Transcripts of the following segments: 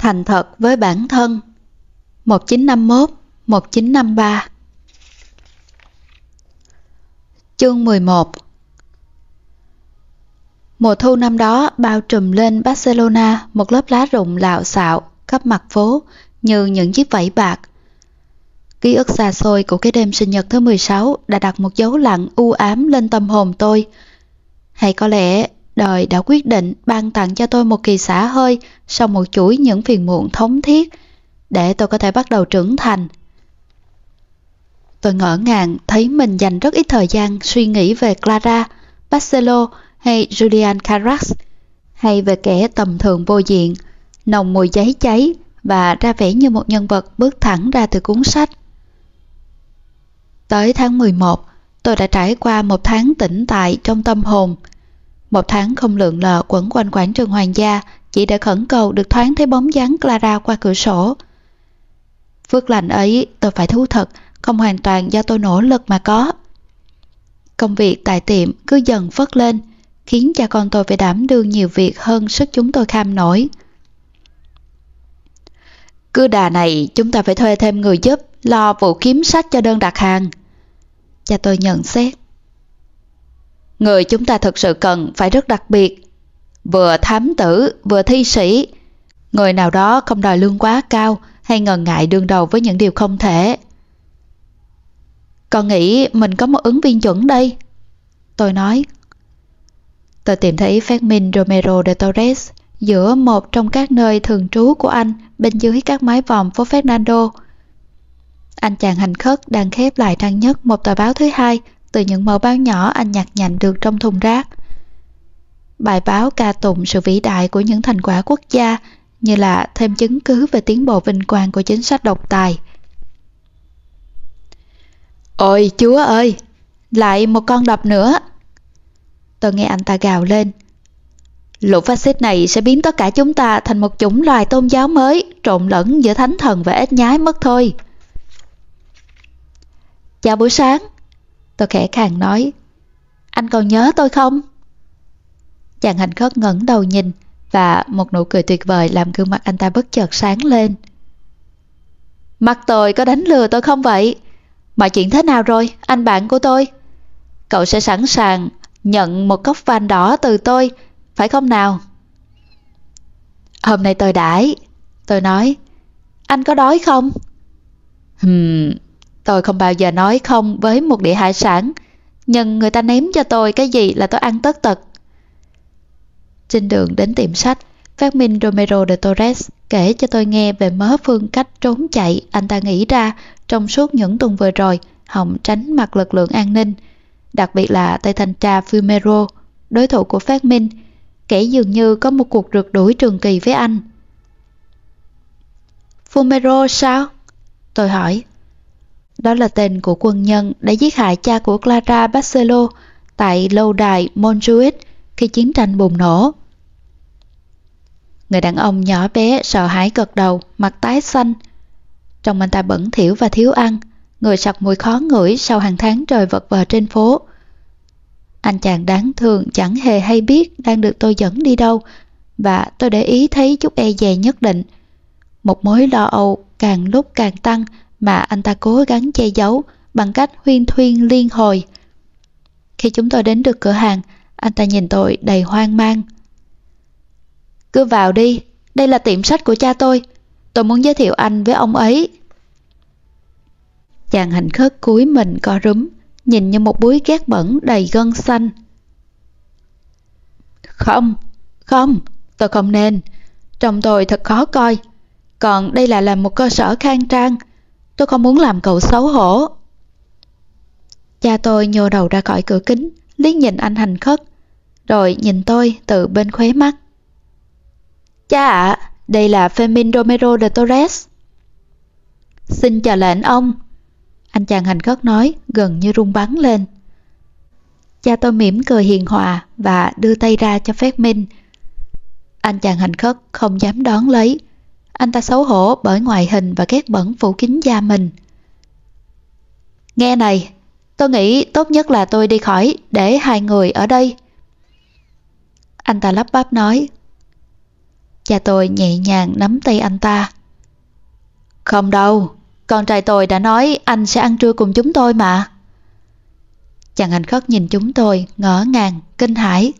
Thành thật với bản thân 1951-1953 Chương 11 Mùa thu năm đó, bao trùm lên Barcelona một lớp lá rụng lạo xạo khắp mặt phố như những chiếc vảy bạc. Ký ức xa xôi của cái đêm sinh nhật thứ 16 đã đặt một dấu lặng u ám lên tâm hồn tôi. Hay có lẽ đời đã quyết định ban tặng cho tôi một kỳ xả hơi sau một chuỗi những phiền muộn thống thiết để tôi có thể bắt đầu trưởng thành. Tôi ngỡ ngàng thấy mình dành rất ít thời gian suy nghĩ về Clara, Barcelo hay Julian Carras hay về kẻ tầm thường vô diện, nồng mùi giấy cháy và ra vẻ như một nhân vật bước thẳng ra từ cuốn sách. Tới tháng 11, tôi đã trải qua một tháng tĩnh tại trong tâm hồn. Một tháng không lượng lờ quẩn quanh quảng trường hoàng gia chỉ để khẩn cầu được thoáng thấy bóng dáng Clara qua cửa sổ. Phước lành ấy tôi phải thú thật, không hoàn toàn do tôi nỗ lực mà có. Công việc tại tiệm cứ dần phất lên, khiến cha con tôi phải đảm đương nhiều việc hơn sức chúng tôi kham nổi. Cứ đà này chúng ta phải thuê thêm người giúp lo vụ kiếm sách cho đơn đặt hàng. Cha tôi nhận xét. Người chúng ta thực sự cần phải rất đặc biệt. Vừa thám tử, vừa thi sĩ. Người nào đó không đòi lương quá cao hay ngần ngại đương đầu với những điều không thể. Con nghĩ mình có một ứng viên chuẩn đây. Tôi nói. Tôi tìm thấy Fermin Romero de Torres giữa một trong các nơi thường trú của anh bên dưới các mái vòm phố Fernando. Anh chàng hành khất đang khép lại trang nhất một tờ báo thứ hai từ những mẫu báo nhỏ anh nhặt nhạnh được trong thùng rác. Bài báo ca tụng sự vĩ đại của những thành quả quốc gia như là thêm chứng cứ về tiến bộ vinh quang của chính sách độc tài. Ôi chúa ơi, lại một con đập nữa. Tôi nghe anh ta gào lên. Lũ phát xít này sẽ biến tất cả chúng ta thành một chủng loài tôn giáo mới, trộn lẫn giữa thánh thần và ếch nhái mất thôi. Chào buổi sáng. Tôi khẽ khàng nói. Anh còn nhớ tôi không? Chàng hành khất ngẩng đầu nhìn và một nụ cười tuyệt vời làm gương mặt anh ta bất chợt sáng lên. Mặt tôi có đánh lừa tôi không vậy? Mọi chuyện thế nào rồi, anh bạn của tôi? Cậu sẽ sẵn sàng nhận một cốc van đỏ từ tôi, phải không nào? Hôm nay tôi đãi, tôi nói. Anh có đói không? Hừm, tôi không bao giờ nói không với một đĩa hải sản, nhưng người ta ném cho tôi cái gì là tôi ăn tất tật. Trên đường đến tiệm sách, Phát Minh Romero de Torres kể cho tôi nghe về mớ phương cách trốn chạy anh ta nghĩ ra trong suốt những tuần vừa rồi hòng tránh mặt lực lượng an ninh, đặc biệt là tay thanh tra Fumero, đối thủ của Phát Minh, kẻ dường như có một cuộc rượt đuổi trường kỳ với anh. Fumero sao? Tôi hỏi. Đó là tên của quân nhân đã giết hại cha của Clara Barcelo tại lâu đài Montjuic khi chiến tranh bùng nổ. Người đàn ông nhỏ bé sợ hãi gật đầu, mặt tái xanh. Trong anh ta bẩn thỉu và thiếu ăn, người sặc mùi khó ngửi sau hàng tháng trời vật vờ trên phố. Anh chàng đáng thương chẳng hề hay biết đang được tôi dẫn đi đâu, và tôi để ý thấy chút e dè nhất định. Một mối lo âu càng lúc càng tăng mà anh ta cố gắng che giấu bằng cách huyên thuyên liên hồi. Khi chúng tôi đến được cửa hàng, anh ta nhìn tôi đầy hoang mang. Cứ vào đi, đây là tiệm sách của cha tôi. Tôi muốn giới thiệu anh với ông ấy. Chàng hành khất cúi mình co rúm, nhìn như một búi ghét bẩn đầy gân xanh. Không, không, tôi không nên. Trông tôi thật khó coi. Còn đây là làm một cơ sở khang trang. Tôi không muốn làm cậu xấu hổ. Cha tôi nhô đầu ra khỏi cửa kính, liếc nhìn anh hành khất, rồi nhìn tôi từ bên khóe mắt. Cha ạ, đây là femin Romero de Torres. Xin chào lệnh ông. Anh chàng hành khất nói, gần như rung bắn lên. Cha tôi mỉm cười hiền hòa và đưa tay ra cho phép minh. Anh chàng hành khất không dám đón lấy. Anh ta xấu hổ bởi ngoại hình và ghét bẩn phủ kín da mình. Nghe này, tôi nghĩ tốt nhất là tôi đi khỏi để hai người ở đây. Anh ta lắp bắp nói, Cha tôi nhẹ nhàng nắm tay anh ta. Không đâu, con trai tôi đã nói anh sẽ ăn trưa cùng chúng tôi mà. Chàng hành khất nhìn chúng tôi, ngỡ ngàng, kinh hãi.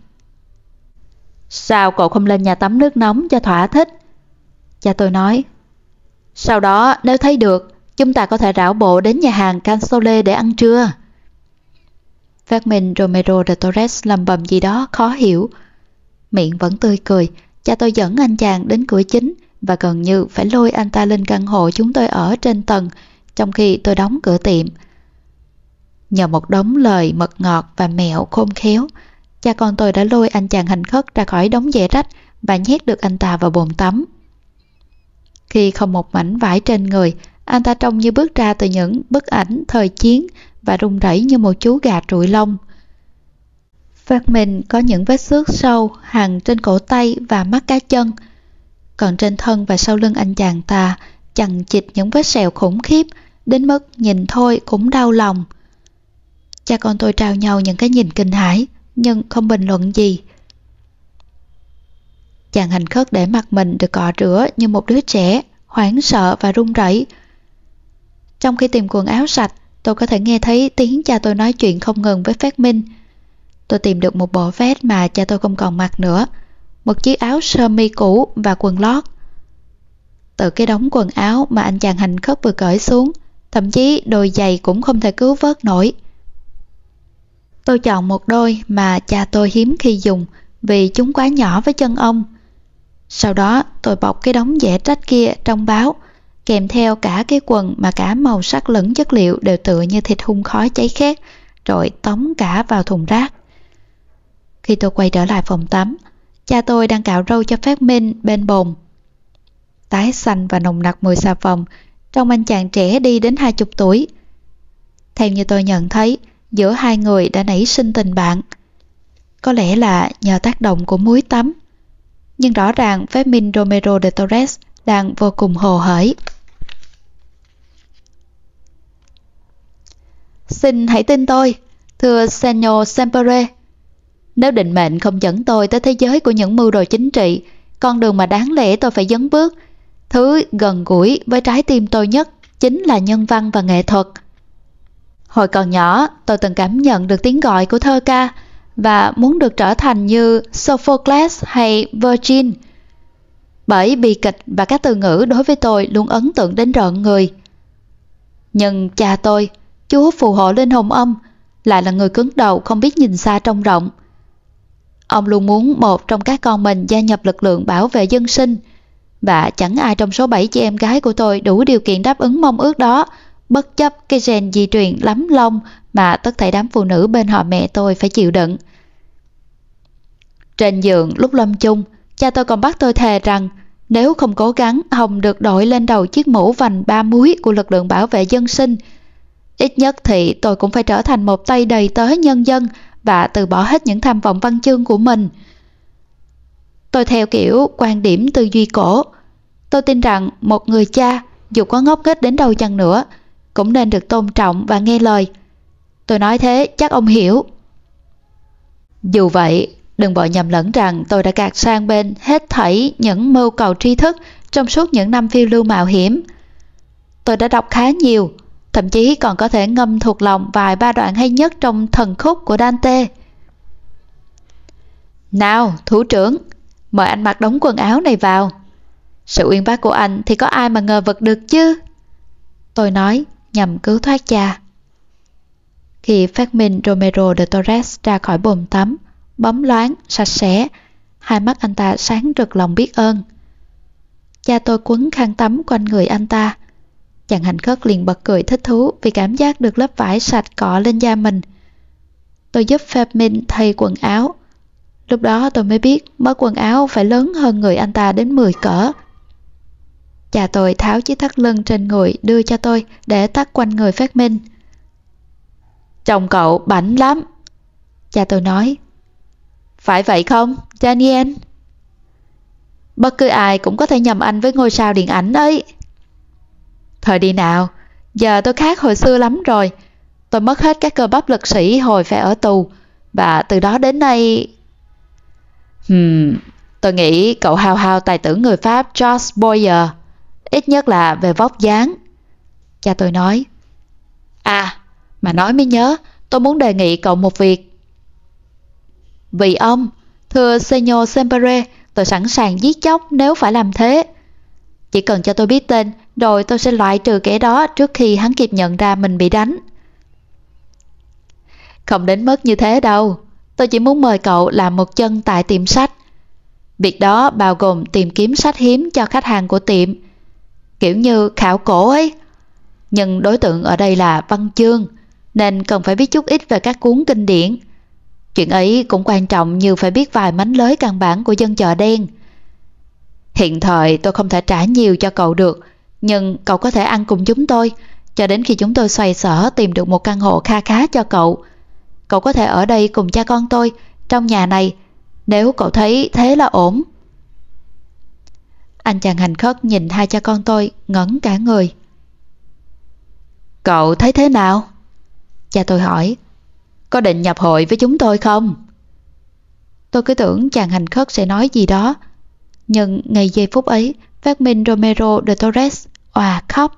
Sao cậu không lên nhà tắm nước nóng cho thỏa thích? Cha tôi nói. Sau đó nếu thấy được, chúng ta có thể rảo bộ đến nhà hàng Cansole để ăn trưa. Phát minh Romero de Torres lầm bầm gì đó khó hiểu. Miệng vẫn tươi cười, cha tôi dẫn anh chàng đến cửa chính và gần như phải lôi anh ta lên căn hộ chúng tôi ở trên tầng trong khi tôi đóng cửa tiệm. Nhờ một đống lời mật ngọt và mẹo khôn khéo, cha con tôi đã lôi anh chàng hành khất ra khỏi đống dẻ rách và nhét được anh ta vào bồn tắm. Khi không một mảnh vải trên người, anh ta trông như bước ra từ những bức ảnh thời chiến và rung rẩy như một chú gà trụi lông. Phát mình có những vết xước sâu hàng trên cổ tay và mắt cá chân. Còn trên thân và sau lưng anh chàng ta chằng chịt những vết sẹo khủng khiếp đến mức nhìn thôi cũng đau lòng. Cha con tôi trao nhau những cái nhìn kinh hãi nhưng không bình luận gì. Chàng hành khất để mặt mình được cọ rửa như một đứa trẻ, hoảng sợ và run rẩy. Trong khi tìm quần áo sạch, tôi có thể nghe thấy tiếng cha tôi nói chuyện không ngừng với phát minh. Tôi tìm được một bộ vest mà cha tôi không còn mặc nữa, một chiếc áo sơ mi cũ và quần lót. Từ cái đống quần áo mà anh chàng hành khất vừa cởi xuống, thậm chí đôi giày cũng không thể cứu vớt nổi. Tôi chọn một đôi mà cha tôi hiếm khi dùng vì chúng quá nhỏ với chân ông. Sau đó tôi bọc cái đống dẻ trách kia trong báo, kèm theo cả cái quần mà cả màu sắc lẫn chất liệu đều tựa như thịt hung khói cháy khét, rồi tống cả vào thùng rác. Khi tôi quay trở lại phòng tắm, cha tôi đang cạo râu cho phát minh bên bồn. Tái xanh và nồng nặc mùi xà phòng, trong anh chàng trẻ đi đến hai chục tuổi. Theo như tôi nhận thấy, giữa hai người đã nảy sinh tình bạn. Có lẽ là nhờ tác động của muối tắm. Nhưng rõ ràng Fermin Romero de Torres đang vô cùng hồ hởi. Xin hãy tin tôi, thưa Senor Sempere. Nếu định mệnh không dẫn tôi tới thế giới của những mưu đồ chính trị, con đường mà đáng lẽ tôi phải dấn bước, thứ gần gũi với trái tim tôi nhất chính là nhân văn và nghệ thuật. Hồi còn nhỏ, tôi từng cảm nhận được tiếng gọi của thơ ca và muốn được trở thành như Sophocles hay Virgin. Bởi bi kịch và các từ ngữ đối với tôi luôn ấn tượng đến rợn người. Nhưng cha tôi, Chúa phù hộ linh hồn âm, lại là người cứng đầu không biết nhìn xa trông rộng. Ông luôn muốn một trong các con mình gia nhập lực lượng bảo vệ dân sinh và chẳng ai trong số 7 chị em gái của tôi đủ điều kiện đáp ứng mong ước đó bất chấp cái gen di truyền lắm lông mà tất thảy đám phụ nữ bên họ mẹ tôi phải chịu đựng. Trên giường lúc lâm chung, cha tôi còn bắt tôi thề rằng nếu không cố gắng Hồng được đội lên đầu chiếc mũ vành ba muối của lực lượng bảo vệ dân sinh, ít nhất thì tôi cũng phải trở thành một tay đầy tớ nhân dân và từ bỏ hết những tham vọng văn chương của mình. Tôi theo kiểu quan điểm tư duy cổ. Tôi tin rằng một người cha, dù có ngốc nghếch đến đâu chăng nữa, cũng nên được tôn trọng và nghe lời. Tôi nói thế chắc ông hiểu. Dù vậy, đừng bỏ nhầm lẫn rằng tôi đã gạt sang bên hết thảy những mưu cầu tri thức trong suốt những năm phiêu lưu mạo hiểm. Tôi đã đọc khá nhiều, thậm chí còn có thể ngâm thuộc lòng vài ba đoạn hay nhất trong thần khúc của Dante. Nào, thủ trưởng, mời anh mặc đống quần áo này vào. Sự uyên bác của anh thì có ai mà ngờ vực được chứ? Tôi nói, nhằm cứu thoát cha. Khi phát minh Romero de Torres ra khỏi bồn tắm, bóng loáng, sạch sẽ, hai mắt anh ta sáng rực lòng biết ơn. Cha tôi quấn khăn tắm quanh người anh ta. Chàng hành khất liền bật cười thích thú vì cảm giác được lớp vải sạch cọ lên da mình. Tôi giúp Phép Minh thay quần áo. Lúc đó tôi mới biết mớ quần áo phải lớn hơn người anh ta đến 10 cỡ. Cha tôi tháo chiếc thắt lưng trên người đưa cho tôi để tắt quanh người phát minh. Chồng cậu bảnh lắm. Cha tôi nói. Phải vậy không, Daniel? Bất cứ ai cũng có thể nhầm anh với ngôi sao điện ảnh ấy. Thời đi nào, giờ tôi khác hồi xưa lắm rồi. Tôi mất hết các cơ bắp lực sĩ hồi phải ở tù. Và từ đó đến nay... Hmm, Tôi nghĩ cậu hào hào tài tử người Pháp George Boyer, ít nhất là về vóc dáng. Cha tôi nói, À, mà nói mới nhớ, tôi muốn đề nghị cậu một việc. Vì ông, thưa Senor Sempere, tôi sẵn sàng giết chóc nếu phải làm thế. Chỉ cần cho tôi biết tên, rồi tôi sẽ loại trừ kẻ đó trước khi hắn kịp nhận ra mình bị đánh. Không đến mức như thế đâu, tôi chỉ muốn mời cậu làm một chân tại tiệm sách. Việc đó bao gồm tìm kiếm sách hiếm cho khách hàng của tiệm, kiểu như khảo cổ ấy. Nhưng đối tượng ở đây là văn chương, nên cần phải biết chút ít về các cuốn kinh điển. Chuyện ấy cũng quan trọng như phải biết vài mánh lới căn bản của dân chợ đen. Hiện thời tôi không thể trả nhiều cho cậu được, nhưng cậu có thể ăn cùng chúng tôi, cho đến khi chúng tôi xoay sở tìm được một căn hộ kha khá cho cậu. Cậu có thể ở đây cùng cha con tôi, trong nhà này, nếu cậu thấy thế là ổn. Anh chàng hành khất nhìn hai cha con tôi ngẩn cả người. Cậu thấy thế nào? Cha tôi hỏi. Có định nhập hội với chúng tôi không? Tôi cứ tưởng chàng hành khất sẽ nói gì đó. Nhưng ngày giây phút ấy, phát minh Romero de Torres òa khóc.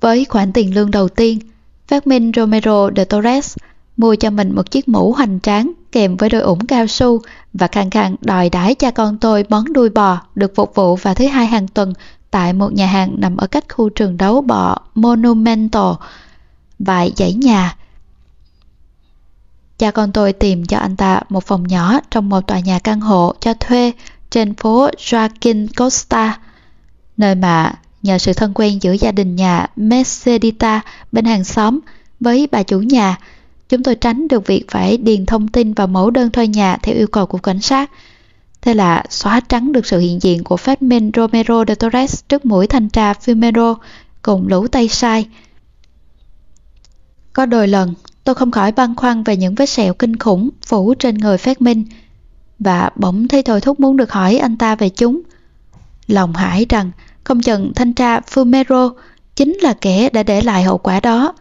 Với khoản tiền lương đầu tiên, phát minh Romero de Torres mua cho mình một chiếc mũ hoành tráng kèm với đôi ủng cao su và khăng khăng đòi đãi cha con tôi món đuôi bò được phục vụ vào thứ hai hàng tuần tại một nhà hàng nằm ở cách khu trường đấu bọ Monumental vài dãy nhà. Cha con tôi tìm cho anh ta một phòng nhỏ trong một tòa nhà căn hộ cho thuê trên phố Joaquin Costa, nơi mà nhờ sự thân quen giữa gia đình nhà Mercedita bên hàng xóm với bà chủ nhà, chúng tôi tránh được việc phải điền thông tin vào mẫu đơn thuê nhà theo yêu cầu của cảnh sát. Thế là xóa trắng được sự hiện diện của phát minh Romero de Torres trước mũi thanh tra Fumero cùng lũ tay sai. Có đôi lần, tôi không khỏi băn khoăn về những vết sẹo kinh khủng phủ trên người phát minh và bỗng thấy thôi thúc muốn được hỏi anh ta về chúng. Lòng hải rằng không chừng thanh tra Fumero chính là kẻ đã để lại hậu quả đó.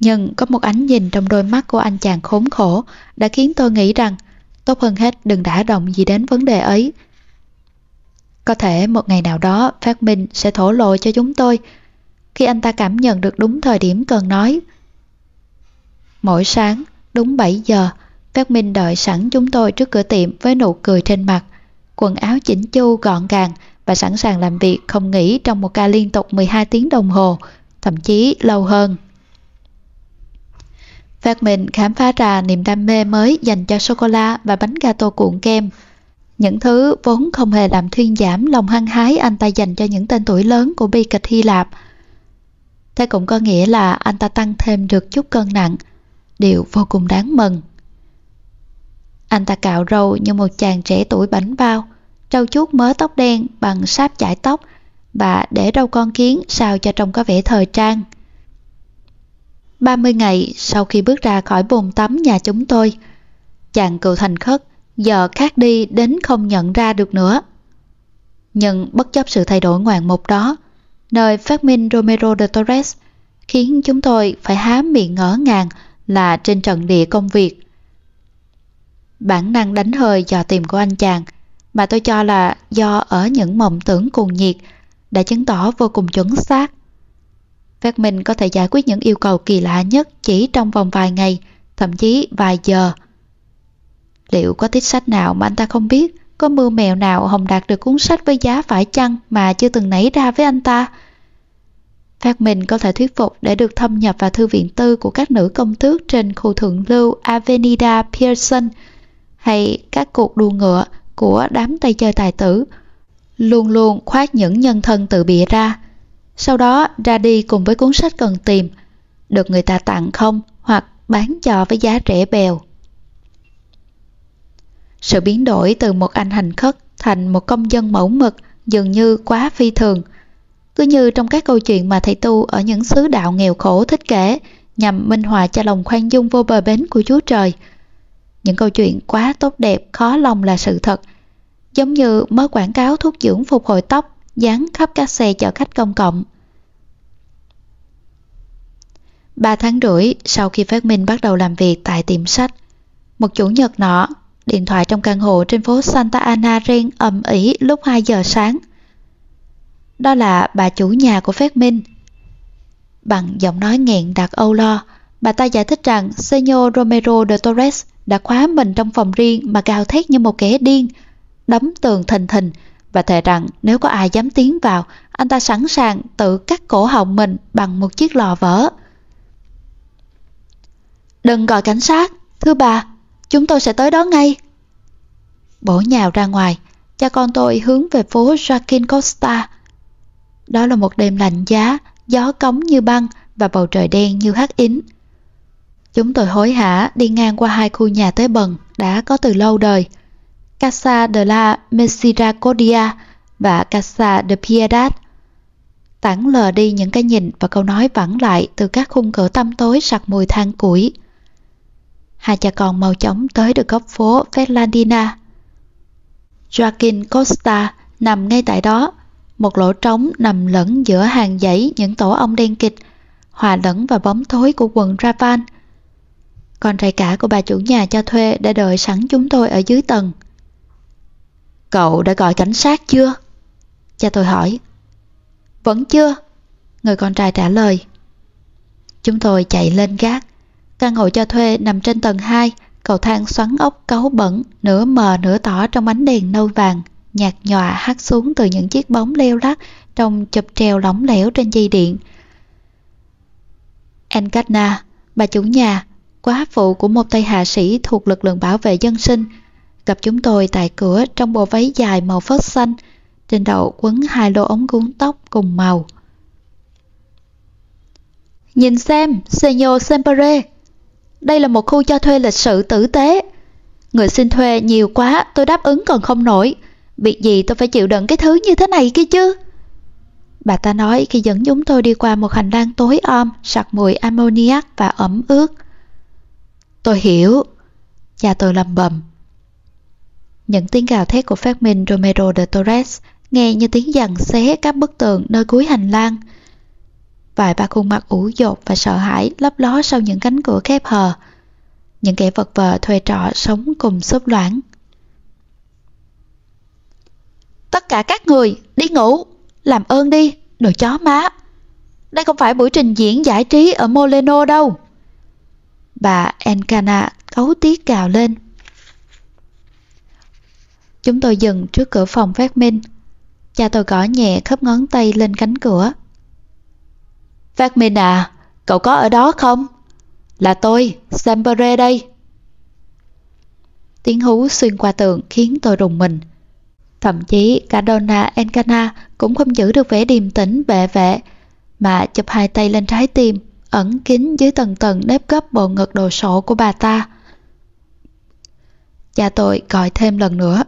Nhưng có một ánh nhìn trong đôi mắt của anh chàng khốn khổ đã khiến tôi nghĩ rằng tốt hơn hết đừng đả động gì đến vấn đề ấy. Có thể một ngày nào đó phát minh sẽ thổ lộ cho chúng tôi khi anh ta cảm nhận được đúng thời điểm cần nói. Mỗi sáng, đúng 7 giờ, phát minh đợi sẵn chúng tôi trước cửa tiệm với nụ cười trên mặt, quần áo chỉnh chu gọn gàng và sẵn sàng làm việc không nghỉ trong một ca liên tục 12 tiếng đồng hồ, thậm chí lâu hơn. Phát minh khám phá ra niềm đam mê mới dành cho sô-cô-la và bánh gato cuộn kem. Những thứ vốn không hề làm thuyên giảm lòng hăng hái anh ta dành cho những tên tuổi lớn của bi kịch Hy Lạp. Thế cũng có nghĩa là anh ta tăng thêm được chút cân nặng, điều vô cùng đáng mừng. Anh ta cạo râu như một chàng trẻ tuổi bánh bao, trâu chuốt mớ tóc đen bằng sáp chải tóc và để râu con kiến sao cho trông có vẻ thời trang. 30 ngày sau khi bước ra khỏi bồn tắm nhà chúng tôi, chàng cựu thành khất giờ khác đi đến không nhận ra được nữa. Nhưng bất chấp sự thay đổi ngoạn mục đó, nơi phát minh Romero de Torres khiến chúng tôi phải há miệng ngỡ ngàng là trên trận địa công việc. Bản năng đánh hơi dò tìm của anh chàng mà tôi cho là do ở những mộng tưởng cuồng nhiệt đã chứng tỏ vô cùng chuẩn xác. Phát minh có thể giải quyết những yêu cầu kỳ lạ nhất chỉ trong vòng vài ngày, thậm chí vài giờ. Liệu có tiết sách nào mà anh ta không biết? Có mưu mèo nào hồng đạt được cuốn sách với giá phải chăng mà chưa từng nảy ra với anh ta? Phát minh có thể thuyết phục để được thâm nhập vào thư viện tư của các nữ công tước trên khu thượng lưu Avenida Pearson hay các cuộc đua ngựa của đám tay chơi tài tử luôn luôn khoát những nhân thân tự bịa ra sau đó ra đi cùng với cuốn sách cần tìm, được người ta tặng không hoặc bán cho với giá rẻ bèo. Sự biến đổi từ một anh hành khất thành một công dân mẫu mực dường như quá phi thường. Cứ như trong các câu chuyện mà thầy tu ở những xứ đạo nghèo khổ thích kể nhằm minh họa cho lòng khoan dung vô bờ bến của Chúa Trời. Những câu chuyện quá tốt đẹp, khó lòng là sự thật. Giống như mớ quảng cáo thuốc dưỡng phục hồi tóc dán khắp các xe chở khách công cộng. Ba tháng rưỡi sau khi phát minh bắt đầu làm việc tại tiệm sách, một chủ nhật nọ, điện thoại trong căn hộ trên phố Santa Ana reng ầm ĩ lúc 2 giờ sáng. Đó là bà chủ nhà của Phát Minh. Bằng giọng nói nghẹn đặc âu lo, bà ta giải thích rằng Senor Romero de Torres đã khóa mình trong phòng riêng mà gào thét như một kẻ điên, đấm tường thình thình và thề rằng nếu có ai dám tiến vào, anh ta sẵn sàng tự cắt cổ họng mình bằng một chiếc lò vỡ. Đừng gọi cảnh sát, thưa bà, chúng tôi sẽ tới đó ngay. Bổ nhào ra ngoài, cha con tôi hướng về phố Joaquin Costa. Đó là một đêm lạnh giá, gió cống như băng và bầu trời đen như hắc ín. Chúng tôi hối hả đi ngang qua hai khu nhà tế bần đã có từ lâu đời. Casa de la Misericordia và Casa de Piedad. Tản lờ đi những cái nhìn và câu nói vẳng lại từ các khung cửa tăm tối sặc mùi than củi. Hai cha con mau chóng tới được góc phố Ferlandina. Joaquin Costa nằm ngay tại đó, một lỗ trống nằm lẫn giữa hàng dãy những tổ ong đen kịch, hòa lẫn vào bóng tối của quần Ravan. Con trai cả của bà chủ nhà cho thuê đã đợi sẵn chúng tôi ở dưới tầng. Cậu đã gọi cảnh sát chưa? Cha tôi hỏi. Vẫn chưa, người con trai trả lời. Chúng tôi chạy lên gác. Căn hộ cho thuê nằm trên tầng 2, cầu thang xoắn ốc cấu bẩn, nửa mờ nửa tỏ trong ánh đèn nâu vàng, nhạt nhòa hắt xuống từ những chiếc bóng leo lắc trong chụp treo lỏng lẻo trên dây điện. Encadna, bà chủ nhà, quá phụ của một tay hạ sĩ thuộc lực lượng bảo vệ dân sinh, gặp chúng tôi tại cửa trong bộ váy dài màu phớt xanh, trên đầu quấn hai lô ống cuốn tóc cùng màu. Nhìn xem, Senor Sempere, đây là một khu cho thuê lịch sự tử tế. Người xin thuê nhiều quá, tôi đáp ứng còn không nổi. Việc gì tôi phải chịu đựng cái thứ như thế này kia chứ? Bà ta nói khi dẫn chúng tôi đi qua một hành lang tối om, sặc mùi ammoniac và ẩm ướt. Tôi hiểu. Cha tôi lầm bầm. Những tiếng gào thét của phát minh Romero de Torres nghe như tiếng dằn xé các bức tường nơi cuối hành lang. Vài ba khuôn mặt ủ dột và sợ hãi lấp ló sau những cánh cửa khép hờ. Những kẻ vật vờ thuê trọ sống cùng xốp loãng. Tất cả các người, đi ngủ, làm ơn đi, đồ chó má. Đây không phải buổi trình diễn giải trí ở Moleno đâu. Bà Encana cấu tiếc cào lên. Chúng tôi dừng trước cửa phòng phát minh. Cha tôi gõ nhẹ khắp ngón tay lên cánh cửa. Phát minh à, cậu có ở đó không? Là tôi, Sampere đây. Tiếng hú xuyên qua tường khiến tôi rùng mình. Thậm chí cả Donna Encana cũng không giữ được vẻ điềm tĩnh bệ vệ, mà chụp hai tay lên trái tim, ẩn kín dưới tầng tầng nếp gấp bộ ngực đồ sổ của bà ta. Cha tôi gọi thêm lần nữa.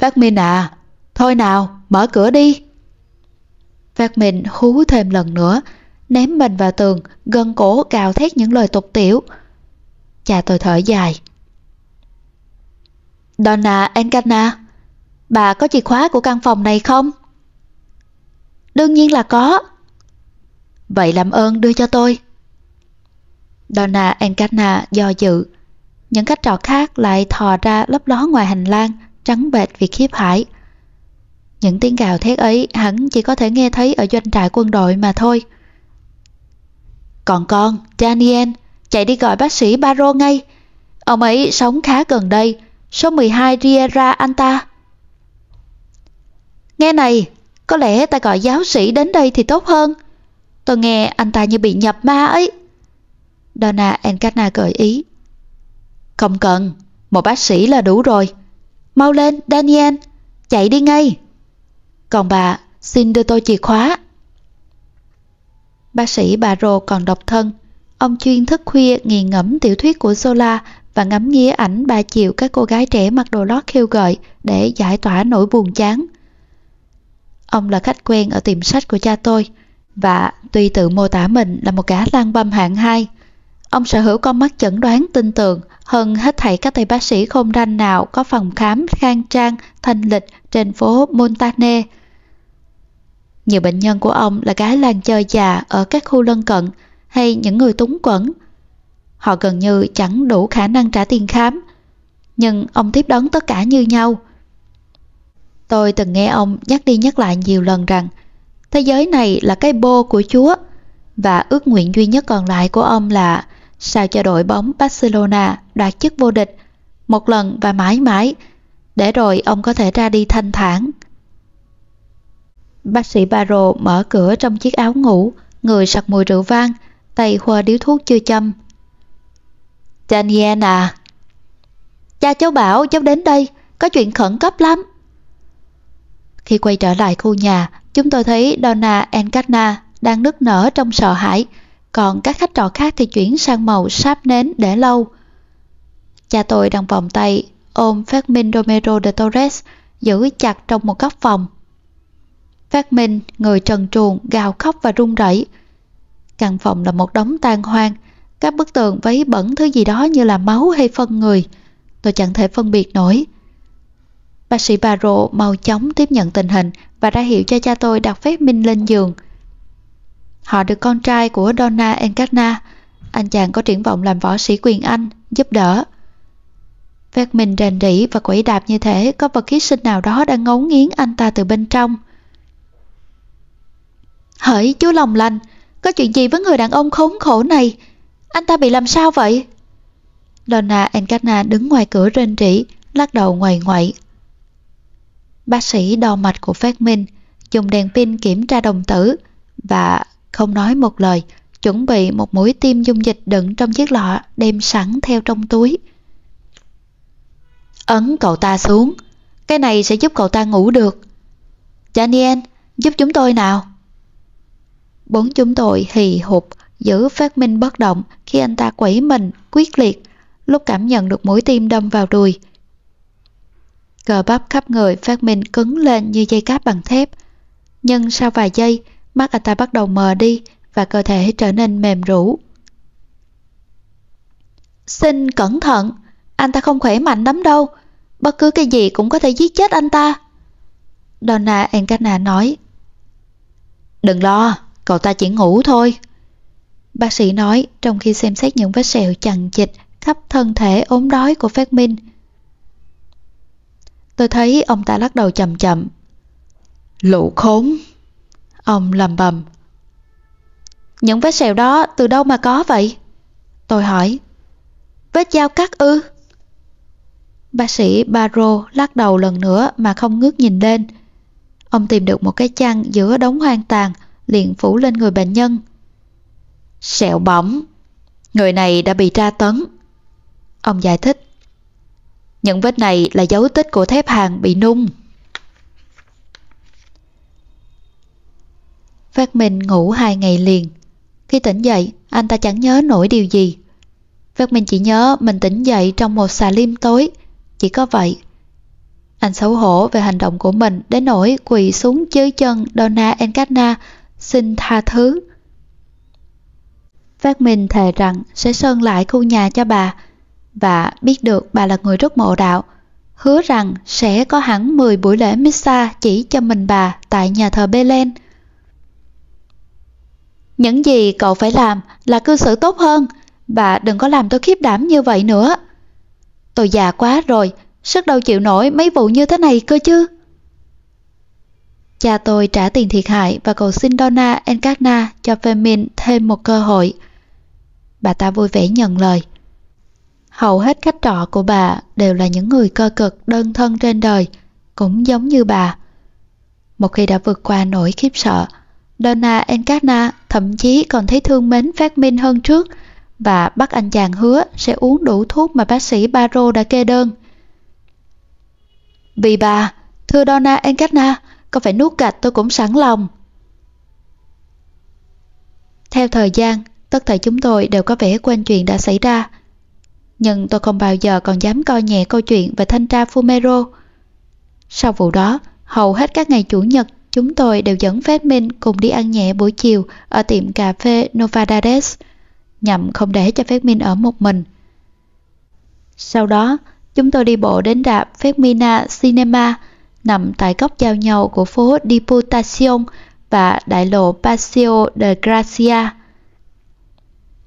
Phát Minh à, thôi nào, mở cửa đi. Phát Minh hú thêm lần nữa, ném mình vào tường, gân cổ cào thét những lời tục tiểu. Cha tôi thở dài. Donna Encana, bà có chìa khóa của căn phòng này không? Đương nhiên là có. Vậy làm ơn đưa cho tôi. Donna Encana do dự. Những khách trọ khác lại thò ra lấp ló ngoài hành lang, trắng bệch vì khiếp hải. Những tiếng gào thét ấy hẳn chỉ có thể nghe thấy ở doanh trại quân đội mà thôi. Còn con, Daniel, chạy đi gọi bác sĩ Baro ngay. Ông ấy sống khá gần đây, số 12 Riera Anta. Nghe này, có lẽ ta gọi giáo sĩ đến đây thì tốt hơn. Tôi nghe anh ta như bị nhập ma ấy. Donna Encana gợi ý. Không cần, một bác sĩ là đủ rồi. Mau lên, Daniel, chạy đi ngay. Còn bà, xin đưa tôi chìa khóa. Bác sĩ bà Rồ còn độc thân. Ông chuyên thức khuya nghiền ngẫm tiểu thuyết của Zola và ngắm nghía ảnh ba chiều các cô gái trẻ mặc đồ lót khiêu gợi để giải tỏa nỗi buồn chán. Ông là khách quen ở tiệm sách của cha tôi và tuy tự mô tả mình là một gã lang băm hạng hai, ông sở hữu con mắt chẩn đoán tin tưởng hơn hết thảy các thầy bác sĩ không ranh nào có phòng khám khang trang, thanh lịch trên phố Montane. Nhiều bệnh nhân của ông là gái làng chơi già ở các khu lân cận hay những người túng quẫn. Họ gần như chẳng đủ khả năng trả tiền khám, nhưng ông tiếp đón tất cả như nhau. Tôi từng nghe ông nhắc đi nhắc lại nhiều lần rằng thế giới này là cái bô của Chúa và ước nguyện duy nhất còn lại của ông là sao cho đội bóng Barcelona đoạt chức vô địch một lần và mãi mãi để rồi ông có thể ra đi thanh thản. Bác sĩ Baro mở cửa trong chiếc áo ngủ, người sặc mùi rượu vang, tay khoa điếu thuốc chưa châm. Daniel à, cha cháu bảo cháu đến đây, có chuyện khẩn cấp lắm. Khi quay trở lại khu nhà, chúng tôi thấy Donna Encarna đang nức nở trong sợ hãi, còn các khách trọ khác thì chuyển sang màu sáp nến để lâu. Cha tôi đang vòng tay ôm Phát Minh Romero de Torres giữ chặt trong một góc phòng. Phát Minh, người trần truồng, gào khóc và run rẩy. Căn phòng là một đống tan hoang, các bức tường vấy bẩn thứ gì đó như là máu hay phân người. Tôi chẳng thể phân biệt nổi. Bác sĩ Baro mau chóng tiếp nhận tình hình và ra hiệu cho cha tôi đặt phép Minh lên giường. Họ được con trai của Donna Encarna, anh chàng có triển vọng làm võ sĩ quyền Anh, giúp đỡ. Vét mình rèn rỉ và quẩy đạp như thế có vật ký sinh nào đó đang ngấu nghiến anh ta từ bên trong. Hỡi chú lòng lành, có chuyện gì với người đàn ông khốn khổ này? Anh ta bị làm sao vậy? Donna Encarna đứng ngoài cửa rên rỉ, lắc đầu ngoài ngoại. Bác sĩ đo mạch của Phát Minh, dùng đèn pin kiểm tra đồng tử và không nói một lời, chuẩn bị một mũi tiêm dung dịch đựng trong chiếc lọ đem sẵn theo trong túi. Ấn cậu ta xuống, cái này sẽ giúp cậu ta ngủ được. Daniel, giúp chúng tôi nào. Bốn chúng tôi hì hụt giữ phát minh bất động khi anh ta quẩy mình quyết liệt lúc cảm nhận được mũi tim đâm vào đùi. Cờ bắp khắp người phát minh cứng lên như dây cáp bằng thép. Nhưng sau vài giây, mắt anh ta bắt đầu mờ đi và cơ thể trở nên mềm rũ. Xin cẩn thận, anh ta không khỏe mạnh lắm đâu, bất cứ cái gì cũng có thể giết chết anh ta. Donna Encana nói. Đừng lo, cậu ta chỉ ngủ thôi. Bác sĩ nói trong khi xem xét những vết sẹo chằng chịch khắp thân thể ốm đói của Phát Minh. Tôi thấy ông ta lắc đầu chậm chậm. Lũ khốn! Ông lầm bầm. Những vết sẹo đó từ đâu mà có vậy? Tôi hỏi. Vết dao cắt ư? Bác sĩ Baro lắc đầu lần nữa mà không ngước nhìn lên. Ông tìm được một cái chăn giữa đống hoang tàn, liền phủ lên người bệnh nhân. Sẹo bỏng. Người này đã bị tra tấn. Ông giải thích. Những vết này là dấu tích của thép hàng bị nung. Phát Minh ngủ hai ngày liền. Khi tỉnh dậy, anh ta chẳng nhớ nổi điều gì. Phát Minh chỉ nhớ mình tỉnh dậy trong một xà lim tối, chỉ có vậy. Anh xấu hổ về hành động của mình đến nỗi quỳ xuống dưới chân Donna Encarna xin tha thứ. Phát Minh thề rằng sẽ sơn lại khu nhà cho bà và biết được bà là người rất mộ đạo, hứa rằng sẽ có hẳn 10 buổi lễ Missa chỉ cho mình bà tại nhà thờ Belen. Những gì cậu phải làm là cư xử tốt hơn và đừng có làm tôi khiếp đảm như vậy nữa. Tôi già quá rồi, sức đâu chịu nổi mấy vụ như thế này cơ chứ. Cha tôi trả tiền thiệt hại và cầu xin Donna Encarna cho Femin thêm một cơ hội. Bà ta vui vẻ nhận lời. Hầu hết khách trọ của bà đều là những người cơ cực đơn thân trên đời, cũng giống như bà. Một khi đã vượt qua nỗi khiếp sợ, Donna Encarna thậm chí còn thấy thương mến phát minh hơn trước và bắt anh chàng hứa sẽ uống đủ thuốc mà bác sĩ Baro đã kê đơn. Vì bà, thưa Donna Encarna, có phải nuốt gạch tôi cũng sẵn lòng. Theo thời gian, tất cả chúng tôi đều có vẻ quên chuyện đã xảy ra. Nhưng tôi không bao giờ còn dám coi nhẹ câu chuyện về thanh tra Fumero. Sau vụ đó, hầu hết các ngày Chủ nhật chúng tôi đều dẫn phép Minh cùng đi ăn nhẹ buổi chiều ở tiệm cà phê Novadades, nhằm không để cho phép Minh ở một mình. Sau đó, chúng tôi đi bộ đến rạp Femina Cinema, nằm tại góc giao nhau của phố Diputación và đại lộ Paseo de Gracia.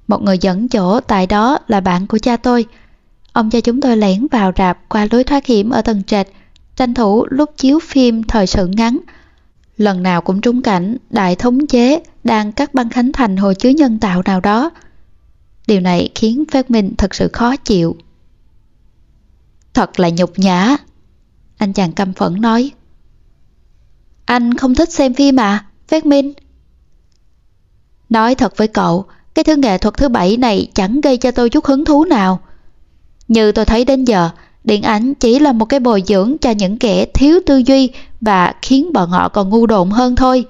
Một người dẫn chỗ tại đó là bạn của cha tôi. Ông cho chúng tôi lẻn vào rạp qua lối thoát hiểm ở tầng trệt, tranh thủ lúc chiếu phim thời sự ngắn. Lần nào cũng trúng cảnh đại thống chế đang cắt băng khánh thành hồ chứa nhân tạo nào đó. Điều này khiến Phát Minh thật sự khó chịu. Thật là nhục nhã. Anh chàng căm phẫn nói. Anh không thích xem phim à, Phát Minh? Nói thật với cậu, cái thứ nghệ thuật thứ bảy này chẳng gây cho tôi chút hứng thú nào. Như tôi thấy đến giờ, điện ảnh chỉ là một cái bồi dưỡng cho những kẻ thiếu tư duy và khiến bọn họ còn ngu độn hơn thôi.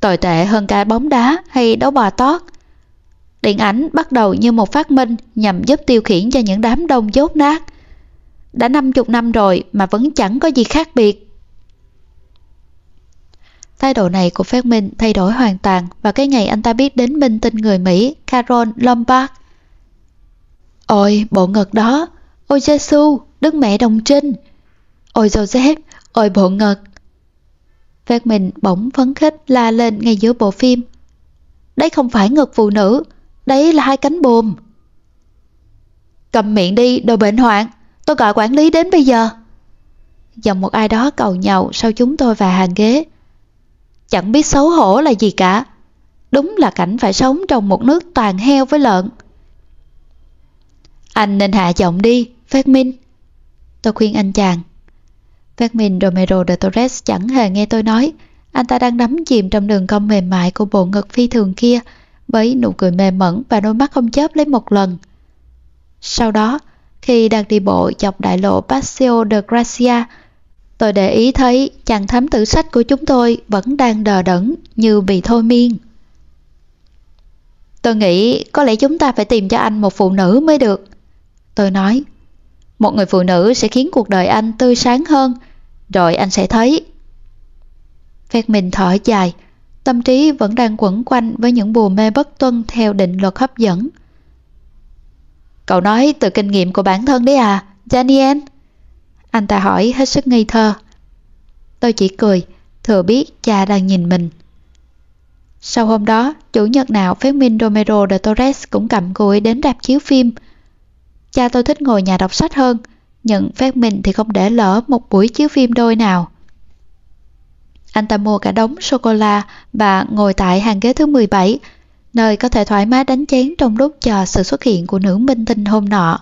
Tồi tệ hơn cả bóng đá hay đấu bò tót. Điện ảnh bắt đầu như một phát minh nhằm giúp tiêu khiển cho những đám đông dốt nát. Đã 50 năm rồi mà vẫn chẳng có gì khác biệt. Thái độ này của Phát Minh thay đổi hoàn toàn vào cái ngày anh ta biết đến minh tinh người Mỹ Carol Lombard. Ôi, bộ ngực đó! Ôi Giêsu, Đức Mẹ Đồng Trinh! Ôi Joseph, ôi bộ ngực! Phát mình bỗng phấn khích la lên ngay giữa bộ phim. Đấy không phải ngực phụ nữ, đấy là hai cánh bùm. Cầm miệng đi, đồ bệnh hoạn, tôi gọi quản lý đến bây giờ. Dòng một ai đó cầu nhậu sau chúng tôi và hàng ghế. Chẳng biết xấu hổ là gì cả. Đúng là cảnh phải sống trong một nước toàn heo với lợn. Anh nên hạ giọng đi, Phát Minh. Tôi khuyên anh chàng. Phát Minh Romero de Torres chẳng hề nghe tôi nói. Anh ta đang đắm chìm trong đường cong mềm mại của bộ ngực phi thường kia với nụ cười mềm mẫn và đôi mắt không chớp lấy một lần. Sau đó, khi đang đi bộ dọc đại lộ Paseo de Gracia, tôi để ý thấy chàng thám tử sách của chúng tôi vẫn đang đờ đẫn như bị thôi miên. Tôi nghĩ có lẽ chúng ta phải tìm cho anh một phụ nữ mới được. Tôi nói, một người phụ nữ sẽ khiến cuộc đời anh tươi sáng hơn, rồi anh sẽ thấy. Phép mình thở dài, tâm trí vẫn đang quẩn quanh với những bùa mê bất tuân theo định luật hấp dẫn. Cậu nói từ kinh nghiệm của bản thân đấy à, Daniel? Anh ta hỏi hết sức nghi thơ. Tôi chỉ cười, thừa biết cha đang nhìn mình. Sau hôm đó, chủ nhật nào phép Minh Romero de Torres cũng cầm cùi đến rạp chiếu phim. Cha tôi thích ngồi nhà đọc sách hơn, Nhận phép mình thì không để lỡ một buổi chiếu phim đôi nào. Anh ta mua cả đống sô-cô-la và ngồi tại hàng ghế thứ 17, nơi có thể thoải mái đánh chén trong lúc chờ sự xuất hiện của nữ minh tinh hôm nọ.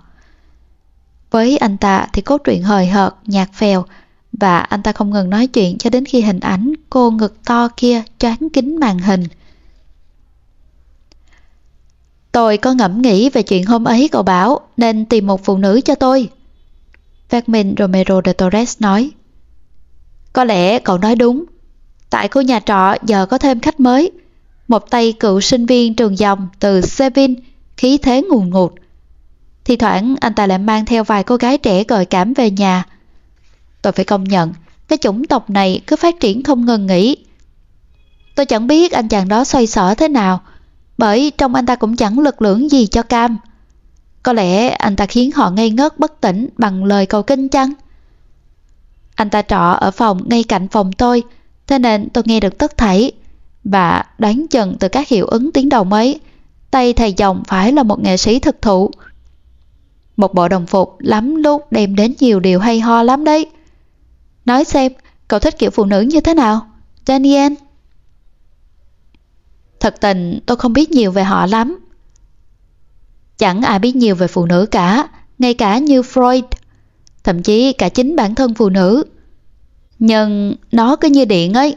Với anh ta thì cốt truyện hời hợt, nhạt phèo, và anh ta không ngừng nói chuyện cho đến khi hình ảnh cô ngực to kia choáng kính màn hình. Tôi có ngẫm nghĩ về chuyện hôm ấy cậu bảo nên tìm một phụ nữ cho tôi. Fermin Romero de Torres nói. Có lẽ cậu nói đúng. Tại khu nhà trọ giờ có thêm khách mới. Một tay cựu sinh viên trường dòng từ Sevin, khí thế ngùn ngụt. Thì thoảng anh ta lại mang theo vài cô gái trẻ gợi cảm về nhà. Tôi phải công nhận, cái chủng tộc này cứ phát triển không ngừng nghỉ. Tôi chẳng biết anh chàng đó xoay sở thế nào, bởi trong anh ta cũng chẳng lực lượng gì cho cam. Có lẽ anh ta khiến họ ngây ngất bất tỉnh bằng lời cầu kinh chăng? Anh ta trọ ở phòng ngay cạnh phòng tôi, thế nên tôi nghe được tất thảy. Và đoán chừng từ các hiệu ứng tiếng đầu mấy, tay thầy chồng phải là một nghệ sĩ thực thụ. Một bộ đồng phục lắm lúc đem đến nhiều điều hay ho lắm đấy. Nói xem, cậu thích kiểu phụ nữ như thế nào? Daniel? Thật tình tôi không biết nhiều về họ lắm. Chẳng ai biết nhiều về phụ nữ cả, ngay cả như Freud, thậm chí cả chính bản thân phụ nữ. Nhưng nó cứ như điện ấy,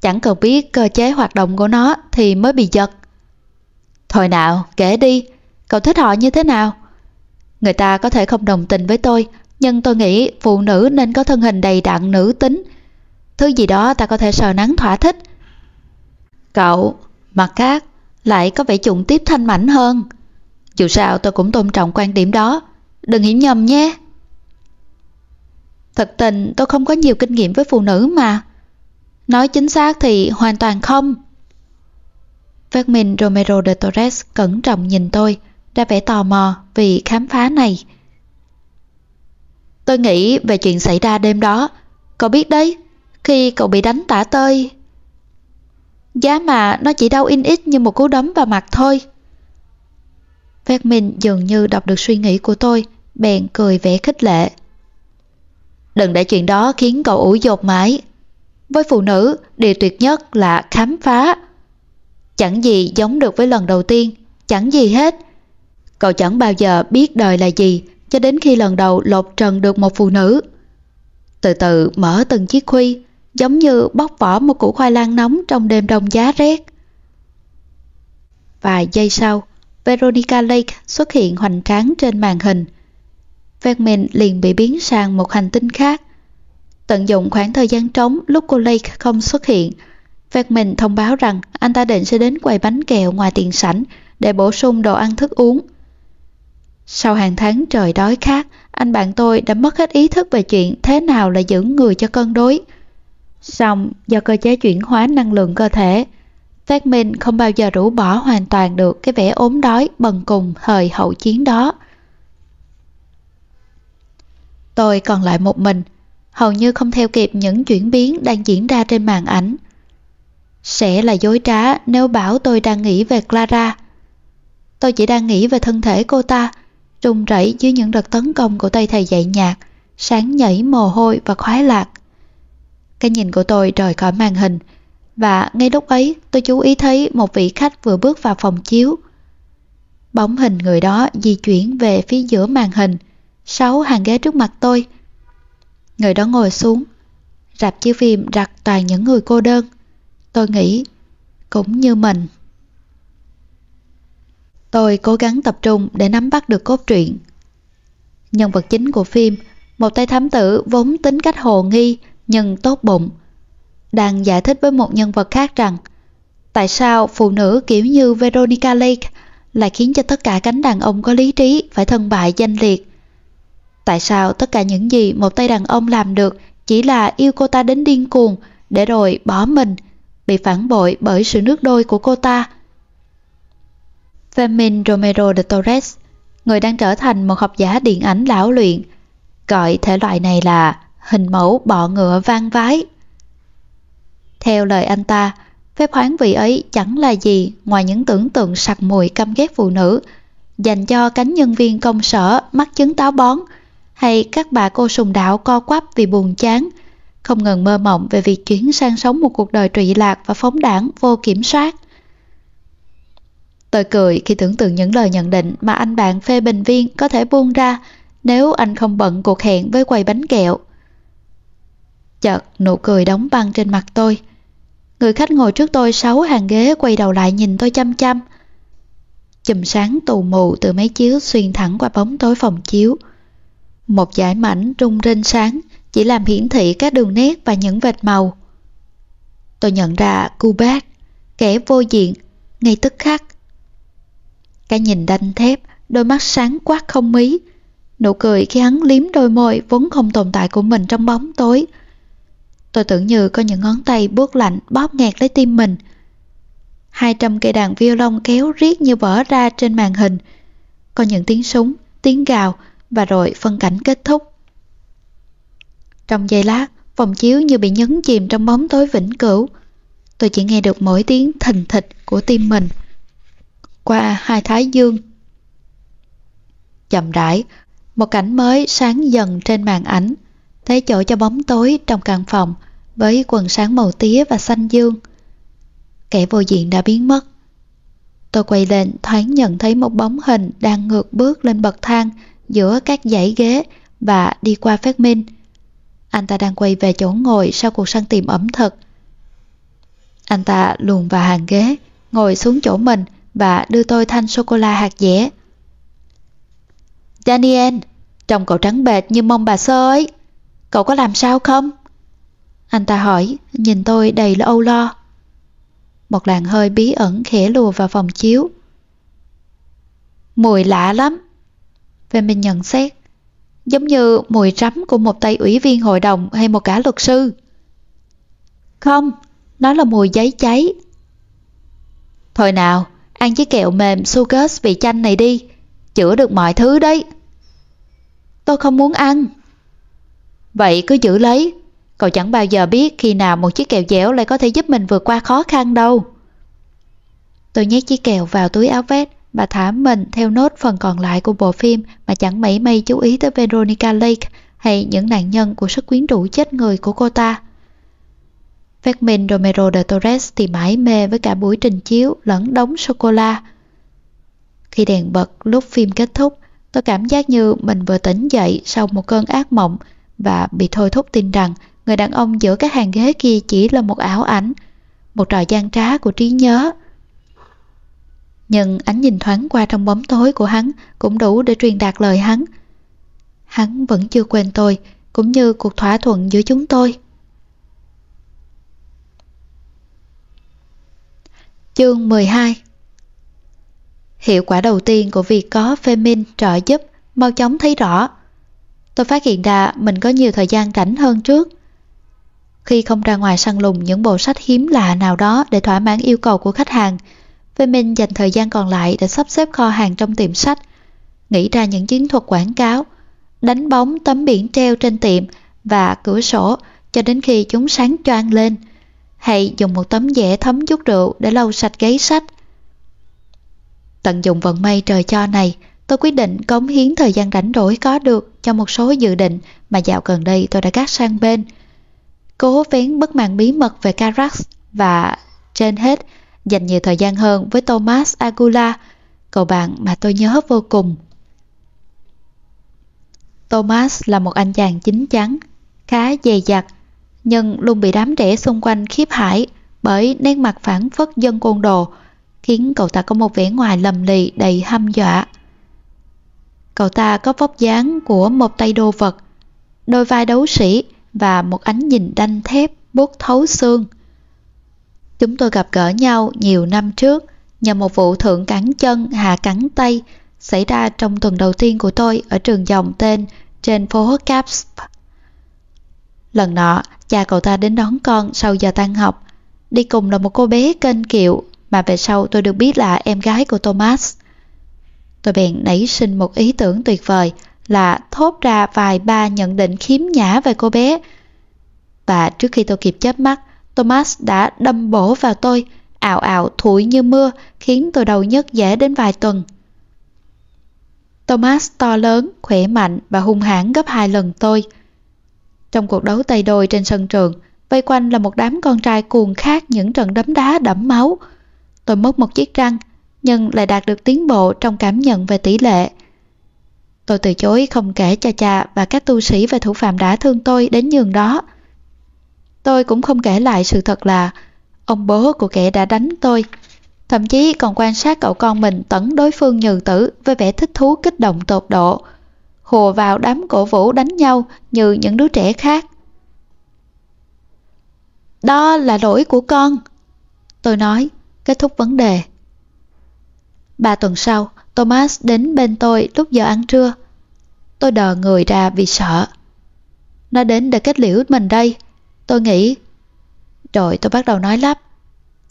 chẳng cần biết cơ chế hoạt động của nó thì mới bị giật. Thôi nào, kể đi, cậu thích họ như thế nào? Người ta có thể không đồng tình với tôi, nhưng tôi nghĩ phụ nữ nên có thân hình đầy đặn nữ tính. Thứ gì đó ta có thể sờ nắng thỏa thích. Cậu, mặt khác, lại có vẻ trụng tiếp thanh mảnh hơn. Dù sao tôi cũng tôn trọng quan điểm đó, đừng hiểu nhầm nhé. Thật tình tôi không có nhiều kinh nghiệm với phụ nữ mà. Nói chính xác thì hoàn toàn không. Phát minh Romero de Torres cẩn trọng nhìn tôi, đã vẻ tò mò vì khám phá này. Tôi nghĩ về chuyện xảy ra đêm đó. Cậu biết đấy, khi cậu bị đánh tả tơi... Giá mà nó chỉ đau in ít như một cú đấm vào mặt thôi. Phát Minh dường như đọc được suy nghĩ của tôi, bèn cười vẻ khích lệ. Đừng để chuyện đó khiến cậu ủ dột mãi. Với phụ nữ, điều tuyệt nhất là khám phá. Chẳng gì giống được với lần đầu tiên, chẳng gì hết. Cậu chẳng bao giờ biết đời là gì cho đến khi lần đầu lột trần được một phụ nữ. Từ từ mở từng chiếc khuy, giống như bóc vỏ một củ khoai lang nóng trong đêm đông giá rét. Vài giây sau, Veronica Lake xuất hiện hoành tráng trên màn hình. Vermin liền bị biến sang một hành tinh khác. Tận dụng khoảng thời gian trống lúc cô Lake không xuất hiện, Vermin thông báo rằng anh ta định sẽ đến quầy bánh kẹo ngoài tiền sảnh để bổ sung đồ ăn thức uống. Sau hàng tháng trời đói khát, anh bạn tôi đã mất hết ý thức về chuyện thế nào là giữ người cho cân đối. Xong, do cơ chế chuyển hóa năng lượng cơ thể, Phát Minh không bao giờ rũ bỏ hoàn toàn được cái vẻ ốm đói bần cùng thời hậu chiến đó. Tôi còn lại một mình, hầu như không theo kịp những chuyển biến đang diễn ra trên màn ảnh. Sẽ là dối trá nếu bảo tôi đang nghĩ về Clara. Tôi chỉ đang nghĩ về thân thể cô ta, run rẩy dưới những đợt tấn công của tay thầy dạy nhạc, sáng nhảy mồ hôi và khoái lạc. Cái nhìn của tôi rời khỏi màn hình, và ngay lúc ấy tôi chú ý thấy một vị khách vừa bước vào phòng chiếu. Bóng hình người đó di chuyển về phía giữa màn hình, sáu hàng ghế trước mặt tôi. Người đó ngồi xuống, rạp chiếu phim đặt toàn những người cô đơn. Tôi nghĩ, cũng như mình. Tôi cố gắng tập trung để nắm bắt được cốt truyện. Nhân vật chính của phim, một tay thám tử vốn tính cách hồ nghi nhưng tốt bụng, đang giải thích với một nhân vật khác rằng tại sao phụ nữ kiểu như Veronica Lake lại khiến cho tất cả cánh đàn ông có lý trí phải thân bại danh liệt. Tại sao tất cả những gì một tay đàn ông làm được chỉ là yêu cô ta đến điên cuồng để rồi bỏ mình, bị phản bội bởi sự nước đôi của cô ta. Fermin Romero de Torres, người đang trở thành một học giả điện ảnh lão luyện, gọi thể loại này là hình mẫu bọ ngựa vang vái. Theo lời anh ta, phép hoán vị ấy chẳng là gì ngoài những tưởng tượng sặc mùi căm ghét phụ nữ, dành cho cánh nhân viên công sở mắc chứng táo bón, hay các bà cô sùng đạo co quắp vì buồn chán, không ngừng mơ mộng về việc chuyển sang sống một cuộc đời trụy lạc và phóng đảng vô kiểm soát. Tôi cười khi tưởng tượng những lời nhận định mà anh bạn phê bình viên có thể buông ra nếu anh không bận cuộc hẹn với quầy bánh kẹo. Chợt nụ cười đóng băng trên mặt tôi. Người khách ngồi trước tôi sáu hàng ghế quay đầu lại nhìn tôi chăm chăm. Chùm sáng tù mù từ máy chiếu xuyên thẳng qua bóng tối phòng chiếu. Một dải mảnh rung rinh sáng chỉ làm hiển thị các đường nét và những vệt màu. Tôi nhận ra Cubat, kẻ vô diện, ngay tức khắc. Cái nhìn đanh thép, đôi mắt sáng quát không mí, nụ cười khi hắn liếm đôi môi vốn không tồn tại của mình trong bóng tối, Tôi tưởng như có những ngón tay buốt lạnh bóp nghẹt lấy tim mình. 200 cây đàn violon kéo riết như vỡ ra trên màn hình. Có những tiếng súng, tiếng gào và rồi phân cảnh kết thúc. Trong giây lát, phòng chiếu như bị nhấn chìm trong bóng tối vĩnh cửu. Tôi chỉ nghe được mỗi tiếng thình thịch của tim mình. Qua hai thái dương. Chậm rãi, một cảnh mới sáng dần trên màn ảnh thấy chỗ cho bóng tối trong căn phòng với quần sáng màu tía và xanh dương. Kẻ vô diện đã biến mất. Tôi quay lên thoáng nhận thấy một bóng hình đang ngược bước lên bậc thang giữa các dãy ghế và đi qua phát minh. Anh ta đang quay về chỗ ngồi sau cuộc săn tìm ẩm thực. Anh ta luồn vào hàng ghế, ngồi xuống chỗ mình và đưa tôi thanh sô-cô-la hạt dẻ. Daniel, trông cậu trắng bệt như mông bà sơ ấy. Cậu có làm sao không? Anh ta hỏi, nhìn tôi đầy âu lo. Một làn hơi bí ẩn khẽ lùa vào phòng chiếu. Mùi lạ lắm. Về mình nhận xét. Giống như mùi rắm của một tay ủy viên hội đồng hay một cả luật sư. Không, nó là mùi giấy cháy. Thôi nào, ăn chiếc kẹo mềm Sucus vị chanh này đi, chữa được mọi thứ đấy. Tôi không muốn ăn. Vậy cứ giữ lấy, Cậu chẳng bao giờ biết khi nào một chiếc kẹo dẻo lại có thể giúp mình vượt qua khó khăn đâu. Tôi nhét chiếc kẹo vào túi áo vest và thả mình theo nốt phần còn lại của bộ phim mà chẳng mấy may chú ý tới Veronica Lake hay những nạn nhân của sức quyến rũ chết người của cô ta. Fermin Romero de Torres thì mãi mê với cả buổi trình chiếu lẫn đống sô-cô-la. Khi đèn bật lúc phim kết thúc, tôi cảm giác như mình vừa tỉnh dậy sau một cơn ác mộng và bị thôi thúc tin rằng người đàn ông giữa các hàng ghế kia chỉ là một ảo ảnh, một trò gian trá của trí nhớ. Nhưng ánh nhìn thoáng qua trong bóng tối của hắn cũng đủ để truyền đạt lời hắn. Hắn vẫn chưa quên tôi, cũng như cuộc thỏa thuận giữa chúng tôi. Chương 12 Hiệu quả đầu tiên của việc có Femin trợ giúp mau chóng thấy rõ. Tôi phát hiện ra mình có nhiều thời gian rảnh hơn trước. Khi không ra ngoài săn lùng những bộ sách hiếm lạ nào đó để thỏa mãn yêu cầu của khách hàng, Femin dành thời gian còn lại để sắp xếp kho hàng trong tiệm sách, nghĩ ra những chiến thuật quảng cáo, đánh bóng tấm biển treo trên tiệm và cửa sổ cho đến khi chúng sáng choang lên – hay dùng một tấm vẽ thấm chút rượu để lau sạch gáy sách. Tận dụng vận may trời cho này, tôi quyết định cống hiến thời gian rảnh rỗi có được cho một số dự định mà dạo gần đây tôi đã gác sang bên. Cố vén bức màn bí mật về Carax và trên hết dành nhiều thời gian hơn với Thomas Agula, cậu bạn mà tôi nhớ vô cùng. Thomas là một anh chàng chính chắn, khá dày dặt, nhưng luôn bị đám trẻ xung quanh khiếp hải bởi nét mặt phản phất dân côn đồ, khiến cậu ta có một vẻ ngoài lầm lì đầy hăm dọa. Cậu ta có vóc dáng của một tay đô vật, đôi vai đấu sĩ và một ánh nhìn đanh thép bốt thấu xương. Chúng tôi gặp gỡ nhau nhiều năm trước nhờ một vụ thượng cắn chân hạ cắn tay xảy ra trong tuần đầu tiên của tôi ở trường dòng tên trên phố Caps. Lần nọ, cha cậu ta đến đón con sau giờ tan học. Đi cùng là một cô bé kênh kiệu mà về sau tôi được biết là em gái của Thomas. Tôi bèn nảy sinh một ý tưởng tuyệt vời là thốt ra vài ba nhận định khiếm nhã về cô bé. Và trước khi tôi kịp chớp mắt, Thomas đã đâm bổ vào tôi, ảo ảo thủi như mưa, khiến tôi đầu nhức dễ đến vài tuần. Thomas to lớn, khỏe mạnh và hung hãn gấp hai lần tôi. Trong cuộc đấu tay đôi trên sân trường, vây quanh là một đám con trai cuồng khát những trận đấm đá đẫm máu. Tôi mất một chiếc răng, nhưng lại đạt được tiến bộ trong cảm nhận về tỷ lệ. Tôi từ chối không kể cho cha và các tu sĩ về thủ phạm đã thương tôi đến nhường đó. Tôi cũng không kể lại sự thật là ông bố của kẻ đã đánh tôi. Thậm chí còn quan sát cậu con mình tấn đối phương nhừ tử với vẻ thích thú kích động tột độ hùa vào đám cổ vũ đánh nhau như những đứa trẻ khác. Đó là lỗi của con. Tôi nói, kết thúc vấn đề. Ba tuần sau, Thomas đến bên tôi lúc giờ ăn trưa. Tôi đờ người ra vì sợ. Nó đến để kết liễu mình đây. Tôi nghĩ. Rồi tôi bắt đầu nói lắp.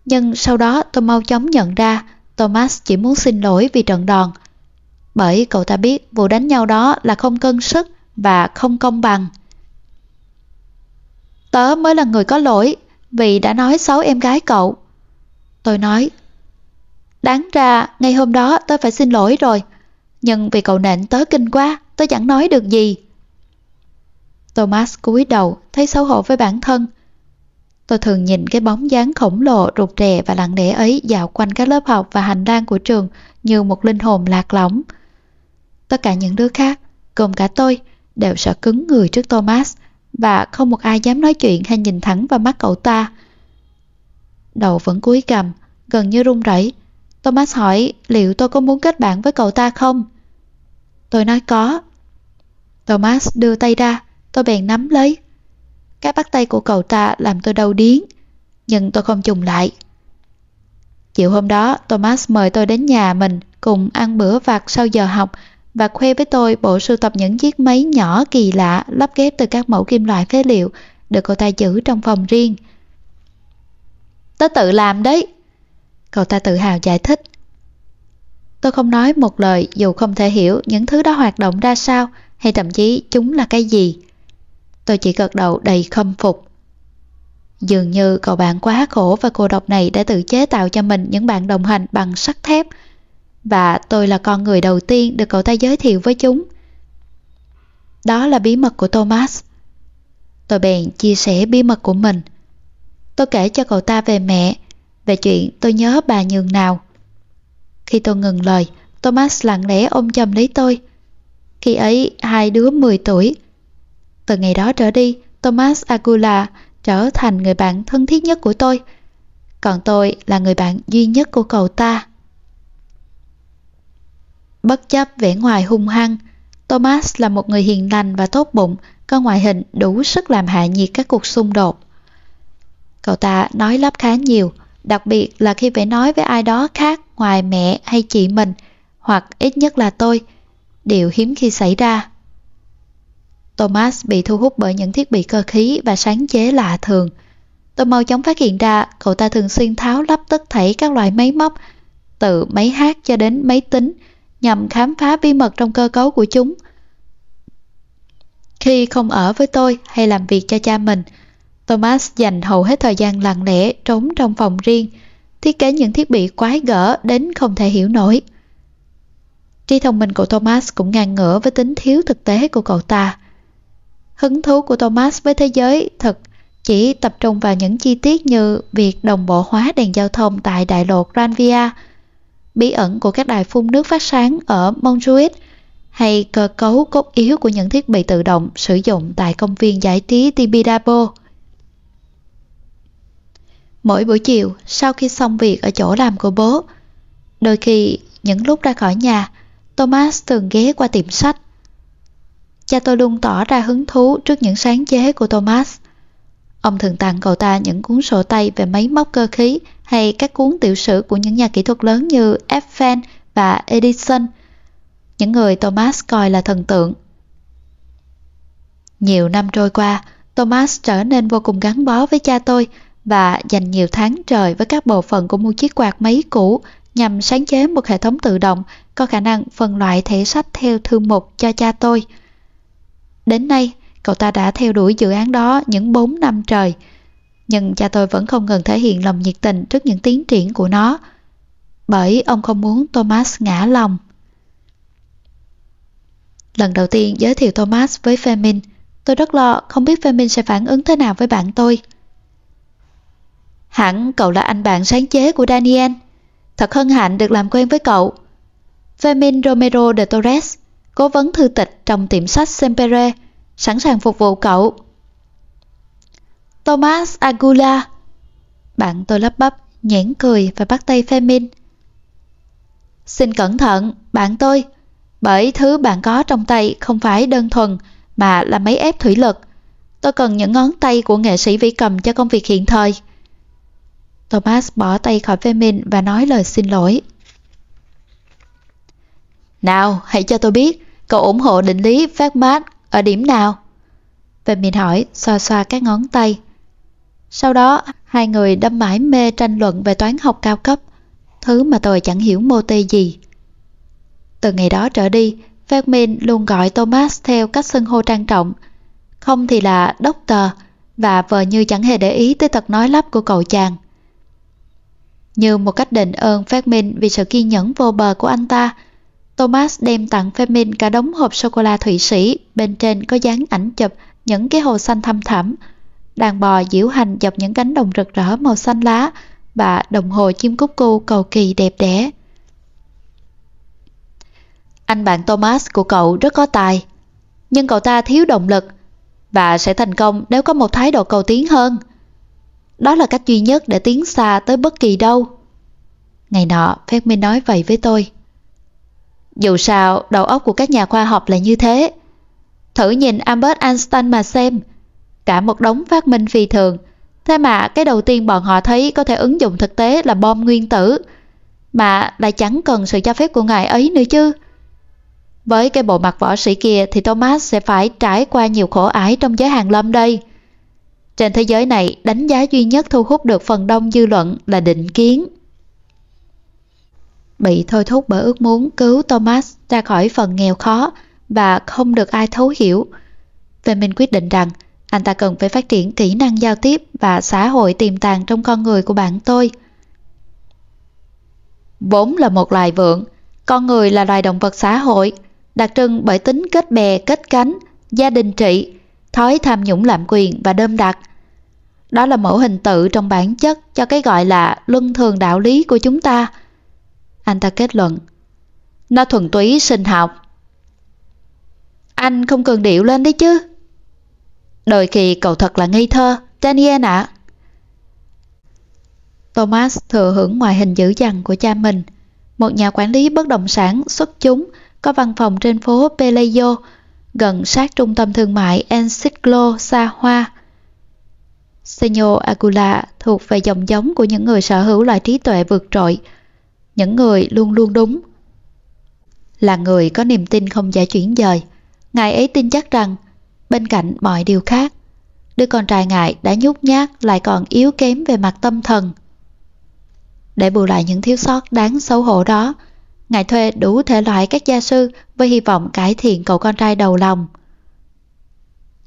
Nhưng sau đó tôi mau chóng nhận ra Thomas chỉ muốn xin lỗi vì trận đòn bởi cậu ta biết vụ đánh nhau đó là không cân sức và không công bằng. Tớ mới là người có lỗi vì đã nói xấu em gái cậu. Tôi nói, đáng ra ngày hôm đó tớ phải xin lỗi rồi, nhưng vì cậu nện tớ kinh quá, tớ chẳng nói được gì. Thomas cúi đầu, thấy xấu hổ với bản thân. Tôi thường nhìn cái bóng dáng khổng lồ, rụt rè và lặng lẽ ấy dạo quanh các lớp học và hành lang của trường như một linh hồn lạc lõng. Tất cả những đứa khác, gồm cả tôi, đều sợ cứng người trước Thomas và không một ai dám nói chuyện hay nhìn thẳng vào mắt cậu ta. Đầu vẫn cúi cầm, gần như run rẩy. Thomas hỏi liệu tôi có muốn kết bạn với cậu ta không? Tôi nói có. Thomas đưa tay ra, tôi bèn nắm lấy. Cái bắt tay của cậu ta làm tôi đau điến, nhưng tôi không trùng lại. Chiều hôm đó, Thomas mời tôi đến nhà mình cùng ăn bữa vặt sau giờ học và khoe với tôi bộ sưu tập những chiếc máy nhỏ kỳ lạ lắp ghép từ các mẫu kim loại phế liệu được cậu ta giữ trong phòng riêng. Tớ tự làm đấy. Cậu ta tự hào giải thích. Tôi không nói một lời dù không thể hiểu những thứ đó hoạt động ra sao hay thậm chí chúng là cái gì. Tôi chỉ gật đầu đầy khâm phục. Dường như cậu bạn quá khổ và cô độc này đã tự chế tạo cho mình những bạn đồng hành bằng sắt thép. Và tôi là con người đầu tiên được cậu ta giới thiệu với chúng. Đó là bí mật của Thomas. Tôi bèn chia sẻ bí mật của mình. Tôi kể cho cậu ta về mẹ, về chuyện tôi nhớ bà nhường nào. Khi tôi ngừng lời, Thomas lặng lẽ ôm chầm lấy tôi. Khi ấy, hai đứa 10 tuổi. Từ ngày đó trở đi, Thomas Agula trở thành người bạn thân thiết nhất của tôi. Còn tôi là người bạn duy nhất của cậu ta. Bất chấp vẻ ngoài hung hăng, Thomas là một người hiền lành và tốt bụng, có ngoại hình đủ sức làm hạ nhiệt các cuộc xung đột. Cậu ta nói lắp khá nhiều, đặc biệt là khi phải nói với ai đó khác ngoài mẹ hay chị mình, hoặc ít nhất là tôi, điều hiếm khi xảy ra. Thomas bị thu hút bởi những thiết bị cơ khí và sáng chế lạ thường. Tôi mau chóng phát hiện ra cậu ta thường xuyên tháo lắp tất thảy các loại máy móc, từ máy hát cho đến máy tính, nhằm khám phá bí mật trong cơ cấu của chúng. Khi không ở với tôi hay làm việc cho cha mình, Thomas dành hầu hết thời gian lặng lẽ trốn trong phòng riêng, thiết kế những thiết bị quái gở đến không thể hiểu nổi. Trí thông minh của Thomas cũng ngang ngửa với tính thiếu thực tế của cậu ta. Hứng thú của Thomas với thế giới thật chỉ tập trung vào những chi tiết như việc đồng bộ hóa đèn giao thông tại đại lộ Granvia, bí ẩn của các đài phun nước phát sáng ở Montjuic hay cơ cấu cốt yếu của những thiết bị tự động sử dụng tại công viên giải trí Tibidabo. Mỗi buổi chiều sau khi xong việc ở chỗ làm của bố, đôi khi những lúc ra khỏi nhà, Thomas thường ghé qua tiệm sách. Cha tôi luôn tỏ ra hứng thú trước những sáng chế của Thomas. Ông thường tặng cậu ta những cuốn sổ tay về máy móc cơ khí hay các cuốn tiểu sử của những nhà kỹ thuật lớn như Eiffel và Edison, những người Thomas coi là thần tượng. Nhiều năm trôi qua, Thomas trở nên vô cùng gắn bó với cha tôi và dành nhiều tháng trời với các bộ phận của một chiếc quạt máy cũ nhằm sáng chế một hệ thống tự động có khả năng phân loại thẻ sách theo thư mục cho cha tôi. Đến nay, cậu ta đã theo đuổi dự án đó những 4 năm trời, nhưng cha tôi vẫn không ngừng thể hiện lòng nhiệt tình trước những tiến triển của nó, bởi ông không muốn Thomas ngã lòng. Lần đầu tiên giới thiệu Thomas với Femin, tôi rất lo không biết Femin sẽ phản ứng thế nào với bạn tôi. Hẳn cậu là anh bạn sáng chế của Daniel. Thật hân hạnh được làm quen với cậu. Fermin Romero de Torres, cố vấn thư tịch trong tiệm sách Sempere, sẵn sàng phục vụ cậu. Thomas Agula. Bạn tôi lắp bắp, nhẽn cười và bắt tay Femin. Xin cẩn thận, bạn tôi, bởi thứ bạn có trong tay không phải đơn thuần mà là máy ép thủy lực. Tôi cần những ngón tay của nghệ sĩ vĩ cầm cho công việc hiện thời. Thomas bỏ tay khỏi Femin và nói lời xin lỗi. Nào, hãy cho tôi biết, cậu ủng hộ định lý Fermat ở điểm nào? Femin hỏi, xoa xoa các ngón tay. Sau đó, hai người đâm mãi mê tranh luận về toán học cao cấp, thứ mà tôi chẳng hiểu mô tê gì. Từ ngày đó trở đi, Fermin luôn gọi Thomas theo cách xưng hô trang trọng, không thì là Doctor, và vờ như chẳng hề để ý tới tật nói lắp của cậu chàng. Như một cách đền ơn phát minh vì sự kiên nhẫn vô bờ của anh ta, Thomas đem tặng Femin cả đống hộp sô-cô-la Thụy Sĩ, bên trên có dán ảnh chụp những cái hồ xanh thăm thẳm. Đàn bò diễu hành dọc những cánh đồng rực rỡ màu xanh lá và đồng hồ chim cúc cu cầu kỳ đẹp đẽ. Anh bạn Thomas của cậu rất có tài, nhưng cậu ta thiếu động lực và sẽ thành công nếu có một thái độ cầu tiến hơn. Đó là cách duy nhất để tiến xa tới bất kỳ đâu. Ngày nọ, Phép Minh nói vậy với tôi. Dù sao, đầu óc của các nhà khoa học là như thế. Thử nhìn Albert Einstein mà xem. Cả một đống phát minh phi thường. Thế mà cái đầu tiên bọn họ thấy có thể ứng dụng thực tế là bom nguyên tử. Mà lại chẳng cần sự cho phép của ngài ấy nữa chứ. Với cái bộ mặt võ sĩ kia thì Thomas sẽ phải trải qua nhiều khổ ải trong giới hàng lâm đây. Trên thế giới này, đánh giá duy nhất thu hút được phần đông dư luận là định kiến. Bị thôi thúc bởi ước muốn cứu Thomas ra khỏi phần nghèo khó và không được ai thấu hiểu. Về mình quyết định rằng Anh ta cần phải phát triển kỹ năng giao tiếp và xã hội tiềm tàng trong con người của bạn tôi. Vốn là một loài vượng, con người là loài động vật xã hội, đặc trưng bởi tính kết bè kết cánh, gia đình trị, thói tham nhũng lạm quyền và đơm đặt. Đó là mẫu hình tự trong bản chất cho cái gọi là luân thường đạo lý của chúng ta. Anh ta kết luận. Nó thuần túy sinh học. Anh không cần điệu lên đấy chứ. Đôi khi cậu thật là ngây thơ, Daniel ạ. Thomas thừa hưởng ngoại hình dữ dằn của cha mình, một nhà quản lý bất động sản xuất chúng có văn phòng trên phố Pelayo, gần sát trung tâm thương mại Enciclo xa hoa. Senor Agula thuộc về dòng giống của những người sở hữu loại trí tuệ vượt trội, những người luôn luôn đúng. Là người có niềm tin không giải chuyển dời, ngài ấy tin chắc rằng bên cạnh mọi điều khác, đứa con trai ngài đã nhút nhát lại còn yếu kém về mặt tâm thần. Để bù lại những thiếu sót đáng xấu hổ đó, ngài thuê đủ thể loại các gia sư với hy vọng cải thiện cậu con trai đầu lòng.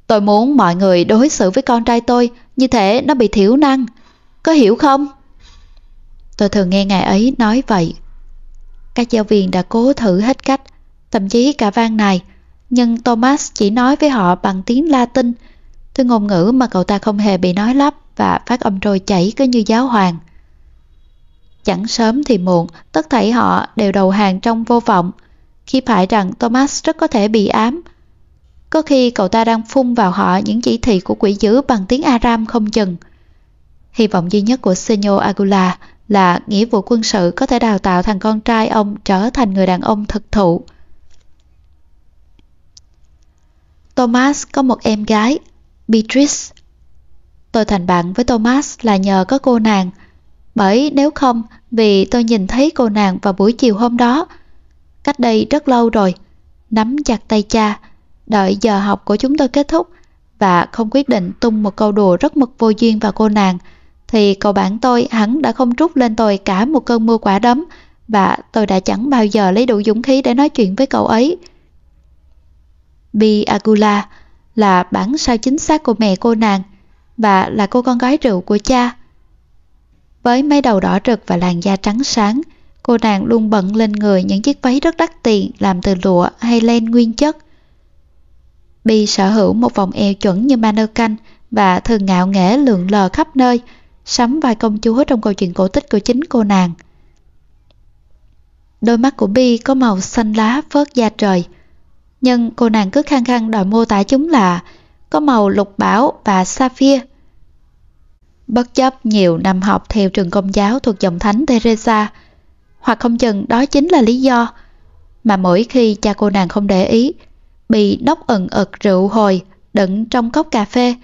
Tôi muốn mọi người đối xử với con trai tôi như thế nó bị thiểu năng. Có hiểu không? Tôi thường nghe ngài ấy nói vậy. Các giáo viên đã cố thử hết cách, thậm chí cả van này, nhưng Thomas chỉ nói với họ bằng tiếng Latin, thứ ngôn ngữ mà cậu ta không hề bị nói lắp và phát âm trôi chảy cứ như giáo hoàng. Chẳng sớm thì muộn, tất thảy họ đều đầu hàng trong vô vọng, khi phải rằng Thomas rất có thể bị ám. Có khi cậu ta đang phun vào họ những chỉ thị của quỷ dữ bằng tiếng Aram không chừng. Hy vọng duy nhất của Senor Agula là nghĩa vụ quân sự có thể đào tạo thằng con trai ông trở thành người đàn ông thực thụ. Thomas có một em gái, Beatrice. Tôi thành bạn với Thomas là nhờ có cô nàng, bởi nếu không vì tôi nhìn thấy cô nàng vào buổi chiều hôm đó, cách đây rất lâu rồi, nắm chặt tay cha, đợi giờ học của chúng tôi kết thúc và không quyết định tung một câu đùa rất mực vô duyên vào cô nàng, thì cậu bạn tôi hẳn đã không trút lên tôi cả một cơn mưa quả đấm và tôi đã chẳng bao giờ lấy đủ dũng khí để nói chuyện với cậu ấy. Bi Agula là bản sao chính xác của mẹ cô nàng và là cô con gái rượu của cha. Với mái đầu đỏ rực và làn da trắng sáng, cô nàng luôn bận lên người những chiếc váy rất đắt tiền làm từ lụa hay len nguyên chất. Bi sở hữu một vòng eo chuẩn như mannequin và thường ngạo nghễ lượn lờ khắp nơi, sắm vai công chúa trong câu chuyện cổ tích của chính cô nàng. Đôi mắt của Bi có màu xanh lá phớt da trời, nhưng cô nàng cứ khăng khăng đòi mô tả chúng là có màu lục bảo và sapphire. Bất chấp nhiều năm học theo trường công giáo thuộc dòng thánh Teresa, hoặc không chừng đó chính là lý do mà mỗi khi cha cô nàng không để ý, bị đốc ẩn ật rượu hồi đựng trong cốc cà phê,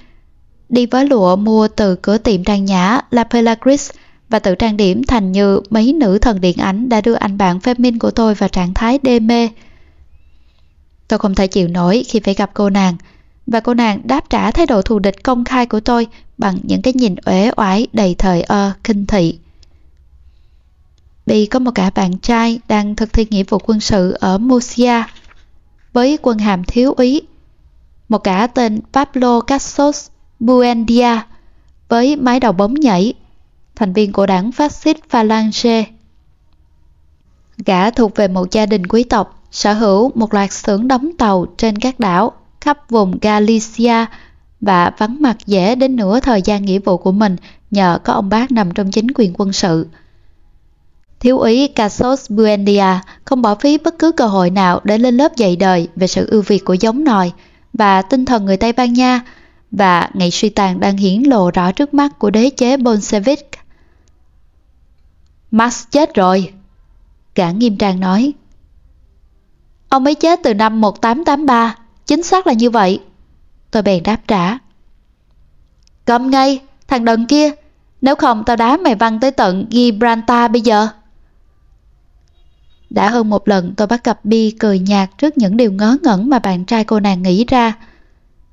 đi với lụa mua từ cửa tiệm trang nhã La Pelagris và tự trang điểm thành như mấy nữ thần điện ảnh đã đưa anh bạn phê minh của tôi vào trạng thái đê mê. Tôi không thể chịu nổi khi phải gặp cô nàng, và cô nàng đáp trả thái độ thù địch công khai của tôi bằng những cái nhìn uể oải đầy thời ơ, kinh thị. Bi có một cả bạn trai đang thực thi nghĩa vụ quân sự ở Murcia với quân hàm thiếu úy. Một cả tên Pablo Casos Buendia với mái đầu bóng nhảy, thành viên của đảng phát xít Falange. Gã thuộc về một gia đình quý tộc, sở hữu một loạt xưởng đóng tàu trên các đảo khắp vùng Galicia và vắng mặt dễ đến nửa thời gian nghĩa vụ của mình nhờ có ông bác nằm trong chính quyền quân sự. Thiếu úy Casos Buendia không bỏ phí bất cứ cơ hội nào để lên lớp dạy đời về sự ưu việt của giống nòi và tinh thần người Tây Ban Nha và ngày suy tàn đang hiển lộ rõ trước mắt của đế chế Bolshevik. Max chết rồi, gã nghiêm trang nói. Ông ấy chết từ năm 1883, chính xác là như vậy. Tôi bèn đáp trả. Cầm ngay, thằng đần kia, nếu không tao đá mày văng tới tận Gibraltar bây giờ. Đã hơn một lần tôi bắt gặp Bi cười nhạt trước những điều ngớ ngẩn mà bạn trai cô nàng nghĩ ra.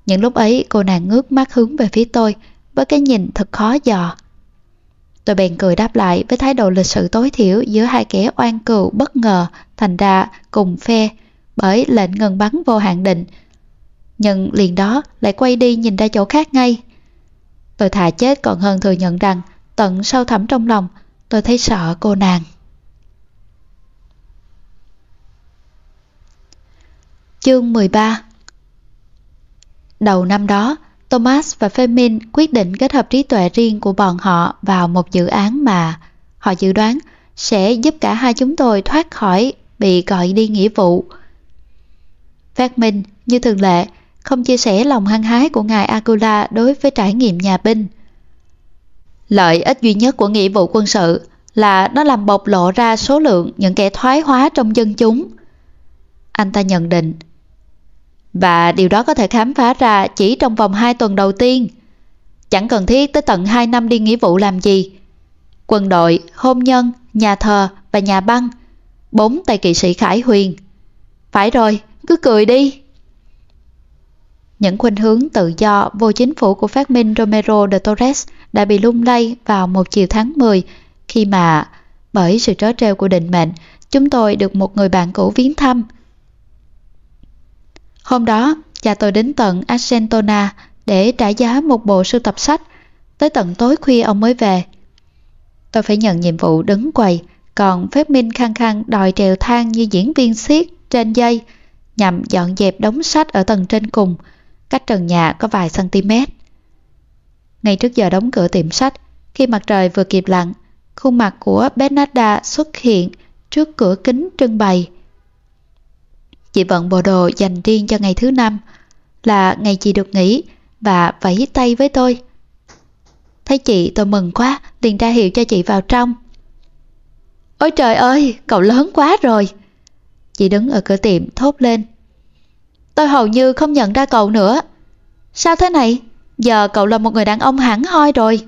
Những lúc ấy, cô nàng ngước mắt hướng về phía tôi với cái nhìn thật khó dò. Tôi bèn cười đáp lại với thái độ lịch sự tối thiểu giữa hai kẻ oan cừu, bất ngờ, thành ra cùng phe bởi lệnh ngừng bắn vô hạn định nhưng liền đó lại quay đi nhìn ra chỗ khác ngay. Tôi thà chết còn hơn thừa nhận rằng tận sâu thẳm trong lòng tôi thấy sợ cô nàng. Chương 13 Đầu năm đó, Thomas và Femin quyết định kết hợp trí tuệ riêng của bọn họ vào một dự án mà họ dự đoán sẽ giúp cả hai chúng tôi thoát khỏi bị gọi đi nghĩa vụ. Phát Minh, như thường lệ, không chia sẻ lòng hăng hái của ngài Akula đối với trải nghiệm nhà binh. Lợi ích duy nhất của nghĩa vụ quân sự là nó làm bộc lộ ra số lượng những kẻ thoái hóa trong dân chúng. Anh ta nhận định, và điều đó có thể khám phá ra chỉ trong vòng 2 tuần đầu tiên. Chẳng cần thiết tới tận 2 năm đi nghĩa vụ làm gì. Quân đội, hôn nhân, nhà thờ và nhà băng. Bốn tay kỵ sĩ Khải Huyền. Phải rồi, cứ cười đi. Những khuynh hướng tự do vô chính phủ của phát minh Romero de Torres đã bị lung lay vào một chiều tháng 10 khi mà, bởi sự trớ trêu của định mệnh, chúng tôi được một người bạn cũ viếng thăm – Hôm đó, cha tôi đến tận Argentona để trả giá một bộ sưu tập sách. Tới tận tối khuya ông mới về. Tôi phải nhận nhiệm vụ đứng quầy, còn phép minh khăng khăng đòi trèo thang như diễn viên siết trên dây nhằm dọn dẹp đống sách ở tầng trên cùng, cách trần nhà có vài cm. Ngay trước giờ đóng cửa tiệm sách, khi mặt trời vừa kịp lặn, khuôn mặt của Bernarda xuất hiện trước cửa kính trưng bày. Chị vận bộ đồ dành riêng cho ngày thứ năm là ngày chị được nghỉ và vẫy tay với tôi. Thấy chị tôi mừng quá, liền ra hiệu cho chị vào trong. Ôi trời ơi, cậu lớn quá rồi. Chị đứng ở cửa tiệm thốt lên. Tôi hầu như không nhận ra cậu nữa. Sao thế này? Giờ cậu là một người đàn ông hẳn hoi rồi.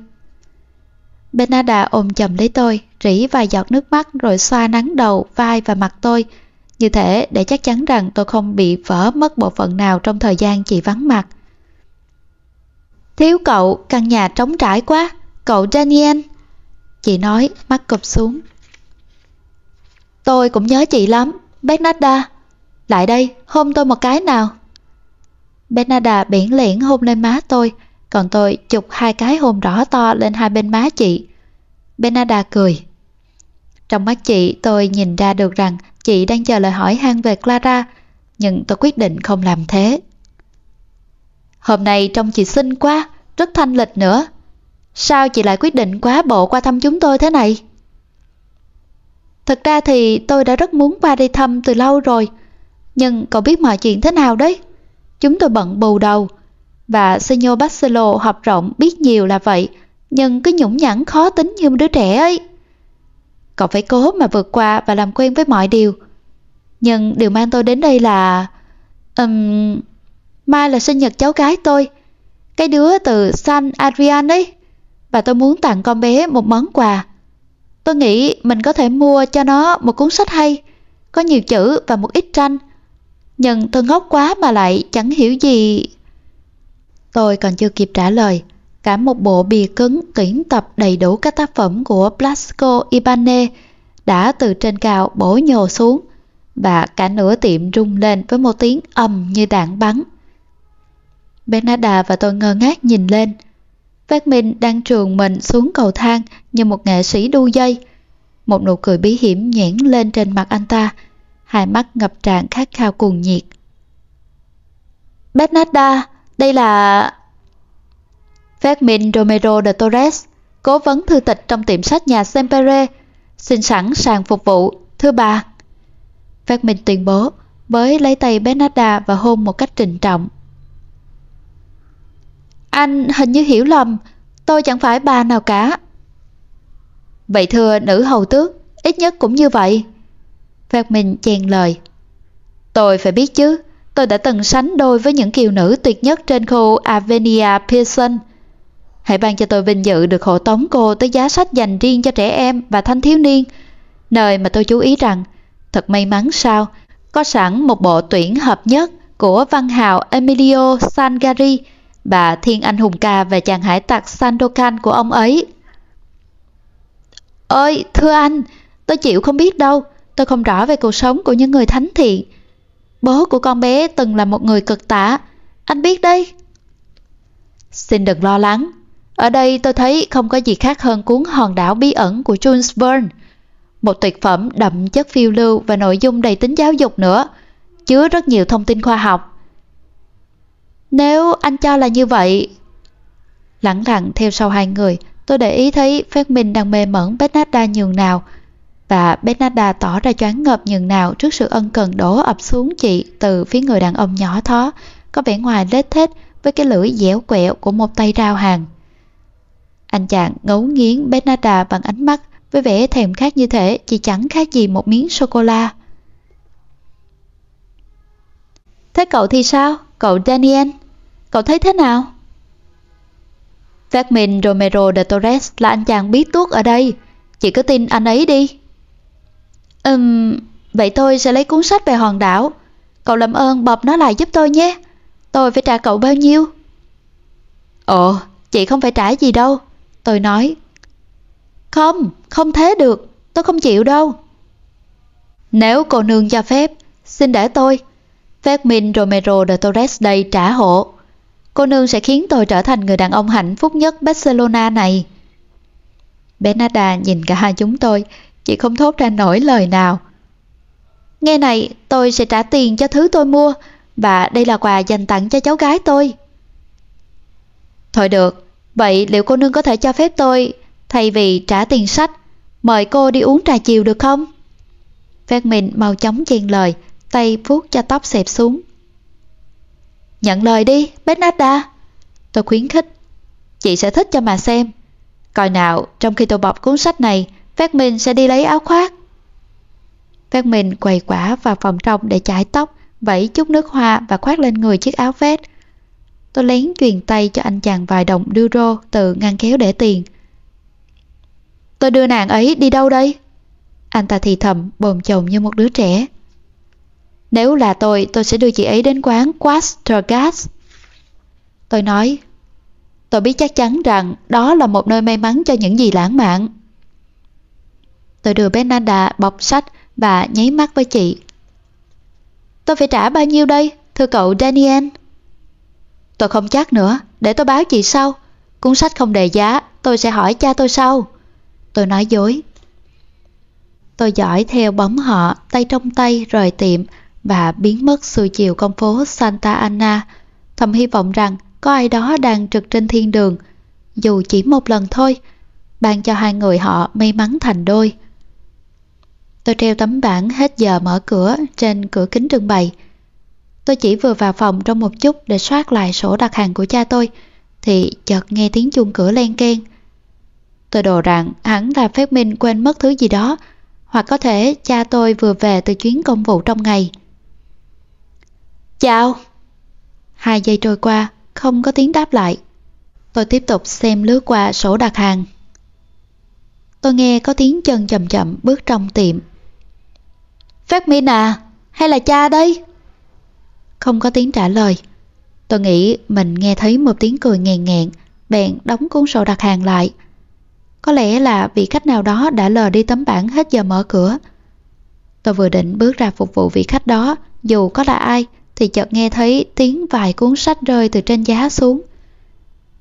benada ôm chầm lấy tôi, rỉ vài giọt nước mắt rồi xoa nắng đầu, vai và mặt tôi, như thế để chắc chắn rằng tôi không bị vỡ mất bộ phận nào trong thời gian chị vắng mặt. Thiếu cậu, căn nhà trống trải quá, cậu Daniel. Chị nói, mắt cụp xuống. Tôi cũng nhớ chị lắm, Bernarda. Lại đây, hôn tôi một cái nào. Bernarda biển liễn hôn lên má tôi, còn tôi chụp hai cái hôn rõ to lên hai bên má chị. Bernarda cười. Trong mắt chị tôi nhìn ra được rằng Chị đang chờ lời hỏi han về Clara, nhưng tôi quyết định không làm thế. Hôm nay trông chị xinh quá, rất thanh lịch nữa. Sao chị lại quyết định quá bộ qua thăm chúng tôi thế này? Thật ra thì tôi đã rất muốn qua đây thăm từ lâu rồi, nhưng cậu biết mọi chuyện thế nào đấy? Chúng tôi bận bù đầu, và Senor Barcelo học rộng biết nhiều là vậy, nhưng cứ nhũng nhẵn khó tính như đứa trẻ ấy. Cậu phải cố mà vượt qua và làm quen với mọi điều. Nhưng điều mang tôi đến đây là... Um, mai là sinh nhật cháu gái tôi. Cái đứa từ San Adrian ấy. Và tôi muốn tặng con bé một món quà. Tôi nghĩ mình có thể mua cho nó một cuốn sách hay, có nhiều chữ và một ít tranh. Nhưng tôi ngốc quá mà lại chẳng hiểu gì. Tôi còn chưa kịp trả lời cả một bộ bìa cứng tuyển tập đầy đủ các tác phẩm của Blasco Ibanez đã từ trên cao bổ nhồ xuống và cả nửa tiệm rung lên với một tiếng ầm như đạn bắn. Bernarda và tôi ngơ ngác nhìn lên. Phát Minh đang trường mình xuống cầu thang như một nghệ sĩ đu dây. Một nụ cười bí hiểm nhẽn lên trên mặt anh ta, hai mắt ngập tràn khát khao cuồng nhiệt. Bernarda, đây là... Phát Minh Romero de Torres, cố vấn thư tịch trong tiệm sách nhà Sempere, xin sẵn sàng phục vụ, thưa bà. Phát Minh tuyên bố, với lấy tay Bernarda và hôn một cách trịnh trọng. Anh hình như hiểu lầm, tôi chẳng phải bà nào cả. Vậy thưa nữ hầu tước, ít nhất cũng như vậy. Phát Minh chen lời. Tôi phải biết chứ, tôi đã từng sánh đôi với những kiều nữ tuyệt nhất trên khu Avenia Pearson – Hãy ban cho tôi vinh dự được hộ tống cô tới giá sách dành riêng cho trẻ em và thanh thiếu niên, nơi mà tôi chú ý rằng, thật may mắn sao, có sẵn một bộ tuyển hợp nhất của văn hào Emilio Sangari và thiên anh hùng ca về chàng hải tặc Sandokan của ông ấy. Ơi, thưa anh, tôi chịu không biết đâu, tôi không rõ về cuộc sống của những người thánh thiện. Bố của con bé từng là một người cực tả, anh biết đấy. Xin đừng lo lắng. Ở đây tôi thấy không có gì khác hơn cuốn hòn đảo bí ẩn của Jules Verne. Một tuyệt phẩm đậm chất phiêu lưu và nội dung đầy tính giáo dục nữa, chứa rất nhiều thông tin khoa học. Nếu anh cho là như vậy... Lặng lặng theo sau hai người, tôi để ý thấy Phát Minh đang mê mẩn Bernarda nhường nào, và Bernarda tỏ ra choáng ngợp nhường nào trước sự ân cần đổ ập xuống chị từ phía người đàn ông nhỏ thó, có vẻ ngoài lết thết với cái lưỡi dẻo quẹo của một tay rao hàng. Anh chàng ngấu nghiến Bernarda bằng ánh mắt với vẻ thèm khát như thế chỉ chẳng khác gì một miếng sô-cô-la. Thế cậu thì sao? Cậu Daniel? Cậu thấy thế nào? Fermin Romero de Torres là anh chàng bí tuốt ở đây. Chị cứ tin anh ấy đi. Ừm, vậy tôi sẽ lấy cuốn sách về hòn đảo. Cậu làm ơn bọc nó lại giúp tôi nhé. Tôi phải trả cậu bao nhiêu? Ồ, chị không phải trả gì đâu. Tôi nói. Không, không thế được. Tôi không chịu đâu. Nếu cô nương cho phép, xin để tôi. Fermin Romero de Torres đây trả hộ. Cô nương sẽ khiến tôi trở thành người đàn ông hạnh phúc nhất Barcelona này. Bernarda nhìn cả hai chúng tôi, chị không thốt ra nổi lời nào. Nghe này, tôi sẽ trả tiền cho thứ tôi mua, và đây là quà dành tặng cho cháu gái tôi. Thôi được, vậy liệu cô nương có thể cho phép tôi, thay vì trả tiền sách, mời cô đi uống trà chiều được không? Phép mình mau chóng chen lời, tay vuốt cho tóc xẹp xuống. Nhận lời đi, Bernarda. À. Tôi khuyến khích. Chị sẽ thích cho mà xem. Coi nào, trong khi tôi bọc cuốn sách này, Phát Minh sẽ đi lấy áo khoác. Phát Minh quầy quả vào phòng trong để chải tóc, vẫy chút nước hoa và khoác lên người chiếc áo vest. Tôi lén truyền tay cho anh chàng vài đồng euro từ ngăn kéo để tiền. Tôi đưa nàng ấy đi đâu đây? Anh ta thì thầm bồn chồn như một đứa trẻ. Nếu là tôi, tôi sẽ đưa chị ấy đến quán Quastergas. Tôi nói, tôi biết chắc chắn rằng đó là một nơi may mắn cho những gì lãng mạn. Tôi đưa Bernarda bọc sách và nháy mắt với chị. Tôi phải trả bao nhiêu đây, thưa cậu Daniel? Tôi không chắc nữa, để tôi báo chị sau. Cuốn sách không đề giá, tôi sẽ hỏi cha tôi sau. Tôi nói dối. Tôi dõi theo bóng họ, tay trong tay rời tiệm và biến mất xuôi chiều con phố Santa Ana, thầm hy vọng rằng có ai đó đang trực trên thiên đường, dù chỉ một lần thôi, ban cho hai người họ may mắn thành đôi. Tôi treo tấm bảng hết giờ mở cửa trên cửa kính trưng bày. Tôi chỉ vừa vào phòng trong một chút để soát lại sổ đặt hàng của cha tôi, thì chợt nghe tiếng chuông cửa len keng. Tôi đồ rằng hắn là phép minh quên mất thứ gì đó, hoặc có thể cha tôi vừa về từ chuyến công vụ trong ngày. Chào! Hai giây trôi qua, không có tiếng đáp lại. Tôi tiếp tục xem lướt qua sổ đặt hàng. Tôi nghe có tiếng chân chậm chậm bước trong tiệm. Phát Minh à, hay là cha đây? Không có tiếng trả lời. Tôi nghĩ mình nghe thấy một tiếng cười nghèn nghẹn, bèn đóng cuốn sổ đặt hàng lại. Có lẽ là vị khách nào đó đã lờ đi tấm bảng hết giờ mở cửa. Tôi vừa định bước ra phục vụ vị khách đó, dù có là ai, thì chợt nghe thấy tiếng vài cuốn sách rơi từ trên giá xuống.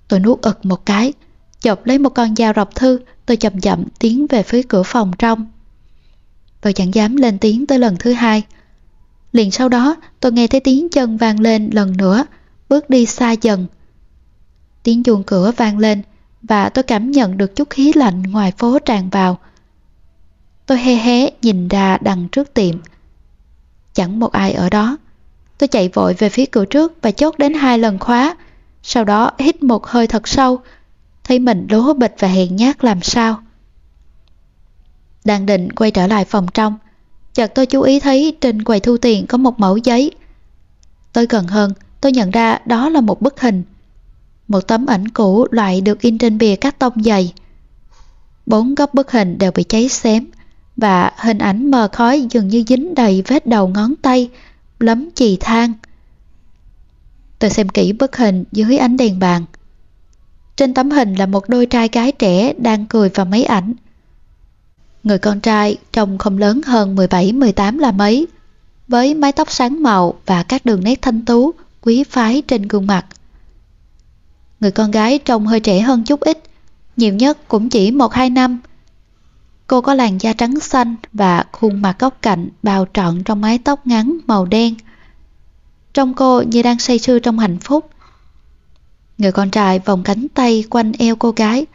Tôi nuốt ực một cái, chộp lấy một con dao rọc thư, tôi chậm chậm tiến về phía cửa phòng trong. Tôi chẳng dám lên tiếng tới lần thứ hai. Liền sau đó, tôi nghe thấy tiếng chân vang lên lần nữa, bước đi xa dần. Tiếng chuông cửa vang lên, và tôi cảm nhận được chút khí lạnh ngoài phố tràn vào. Tôi hé hé nhìn ra đằng trước tiệm. Chẳng một ai ở đó. Tôi chạy vội về phía cửa trước và chốt đến hai lần khóa. Sau đó hít một hơi thật sâu, thấy mình lố bịch và hẹn nhát làm sao. Đang định quay trở lại phòng trong, chợt tôi chú ý thấy trên quầy thu tiền có một mẫu giấy. tôi gần hơn, tôi nhận ra đó là một bức hình. Một tấm ảnh cũ loại được in trên bìa cắt tông dày. Bốn góc bức hình đều bị cháy xém và hình ảnh mờ khói dường như dính đầy vết đầu ngón tay, lấm chì than. Tôi xem kỹ bức hình dưới ánh đèn bàn. Trên tấm hình là một đôi trai gái trẻ đang cười vào máy ảnh. Người con trai trông không lớn hơn 17-18 là mấy, với mái tóc sáng màu và các đường nét thanh tú quý phái trên gương mặt. Người con gái trông hơi trẻ hơn chút ít, nhiều nhất cũng chỉ 1-2 năm. Cô có làn da trắng xanh và khuôn mặt góc cạnh bao trọn trong mái tóc ngắn màu đen. Trông cô như đang say sưa trong hạnh phúc. Người con trai vòng cánh tay quanh eo cô gái.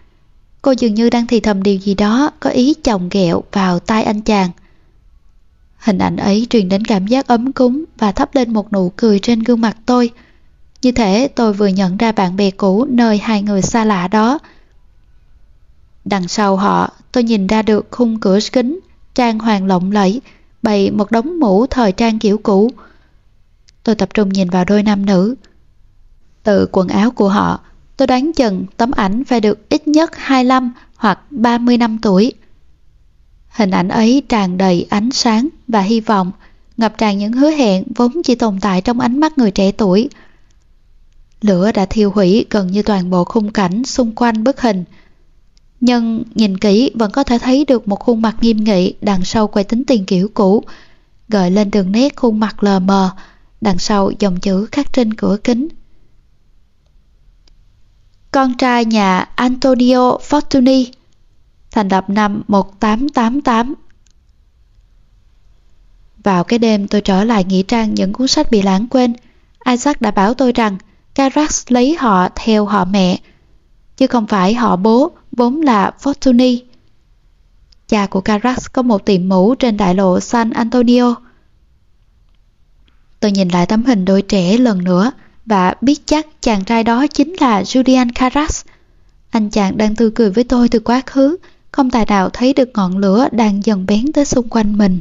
Cô dường như đang thì thầm điều gì đó có ý chồng ghẹo vào tai anh chàng. Hình ảnh ấy truyền đến cảm giác ấm cúng và thắp lên một nụ cười trên gương mặt tôi. Như thế, tôi vừa nhận ra bạn bè cũ nơi hai người xa lạ đó. Đằng sau họ, tôi nhìn ra được khung cửa kính, trang hoàng lộng lẫy, bày một đống mũ thời trang kiểu cũ. Tôi tập trung nhìn vào đôi nam nữ. Từ quần áo của họ, tôi đoán chừng tấm ảnh phải được ít nhất 25 hoặc 30 năm tuổi. Hình ảnh ấy tràn đầy ánh sáng và hy vọng, ngập tràn những hứa hẹn vốn chỉ tồn tại trong ánh mắt người trẻ tuổi. Lửa đã thiêu hủy gần như toàn bộ khung cảnh xung quanh bức hình. Nhưng nhìn kỹ vẫn có thể thấy được một khuôn mặt nghiêm nghị đằng sau quầy tính tiền kiểu cũ, gợi lên đường nét khuôn mặt lờ mờ, đằng sau dòng chữ khắc trên cửa kính. Con trai nhà Antonio Fortuny thành lập năm 1888. Vào cái đêm tôi trở lại nghỉ trang những cuốn sách bị lãng quên, Isaac đã bảo tôi rằng Carax lấy họ theo họ mẹ, chứ không phải họ bố, vốn là Fortuny. Cha của Carax có một tiệm mũ trên đại lộ San Antonio. Tôi nhìn lại tấm hình đôi trẻ lần nữa và biết chắc chàng trai đó chính là Julian Carras. Anh chàng đang tươi cười với tôi từ quá khứ, không tài nào thấy được ngọn lửa đang dần bén tới xung quanh mình.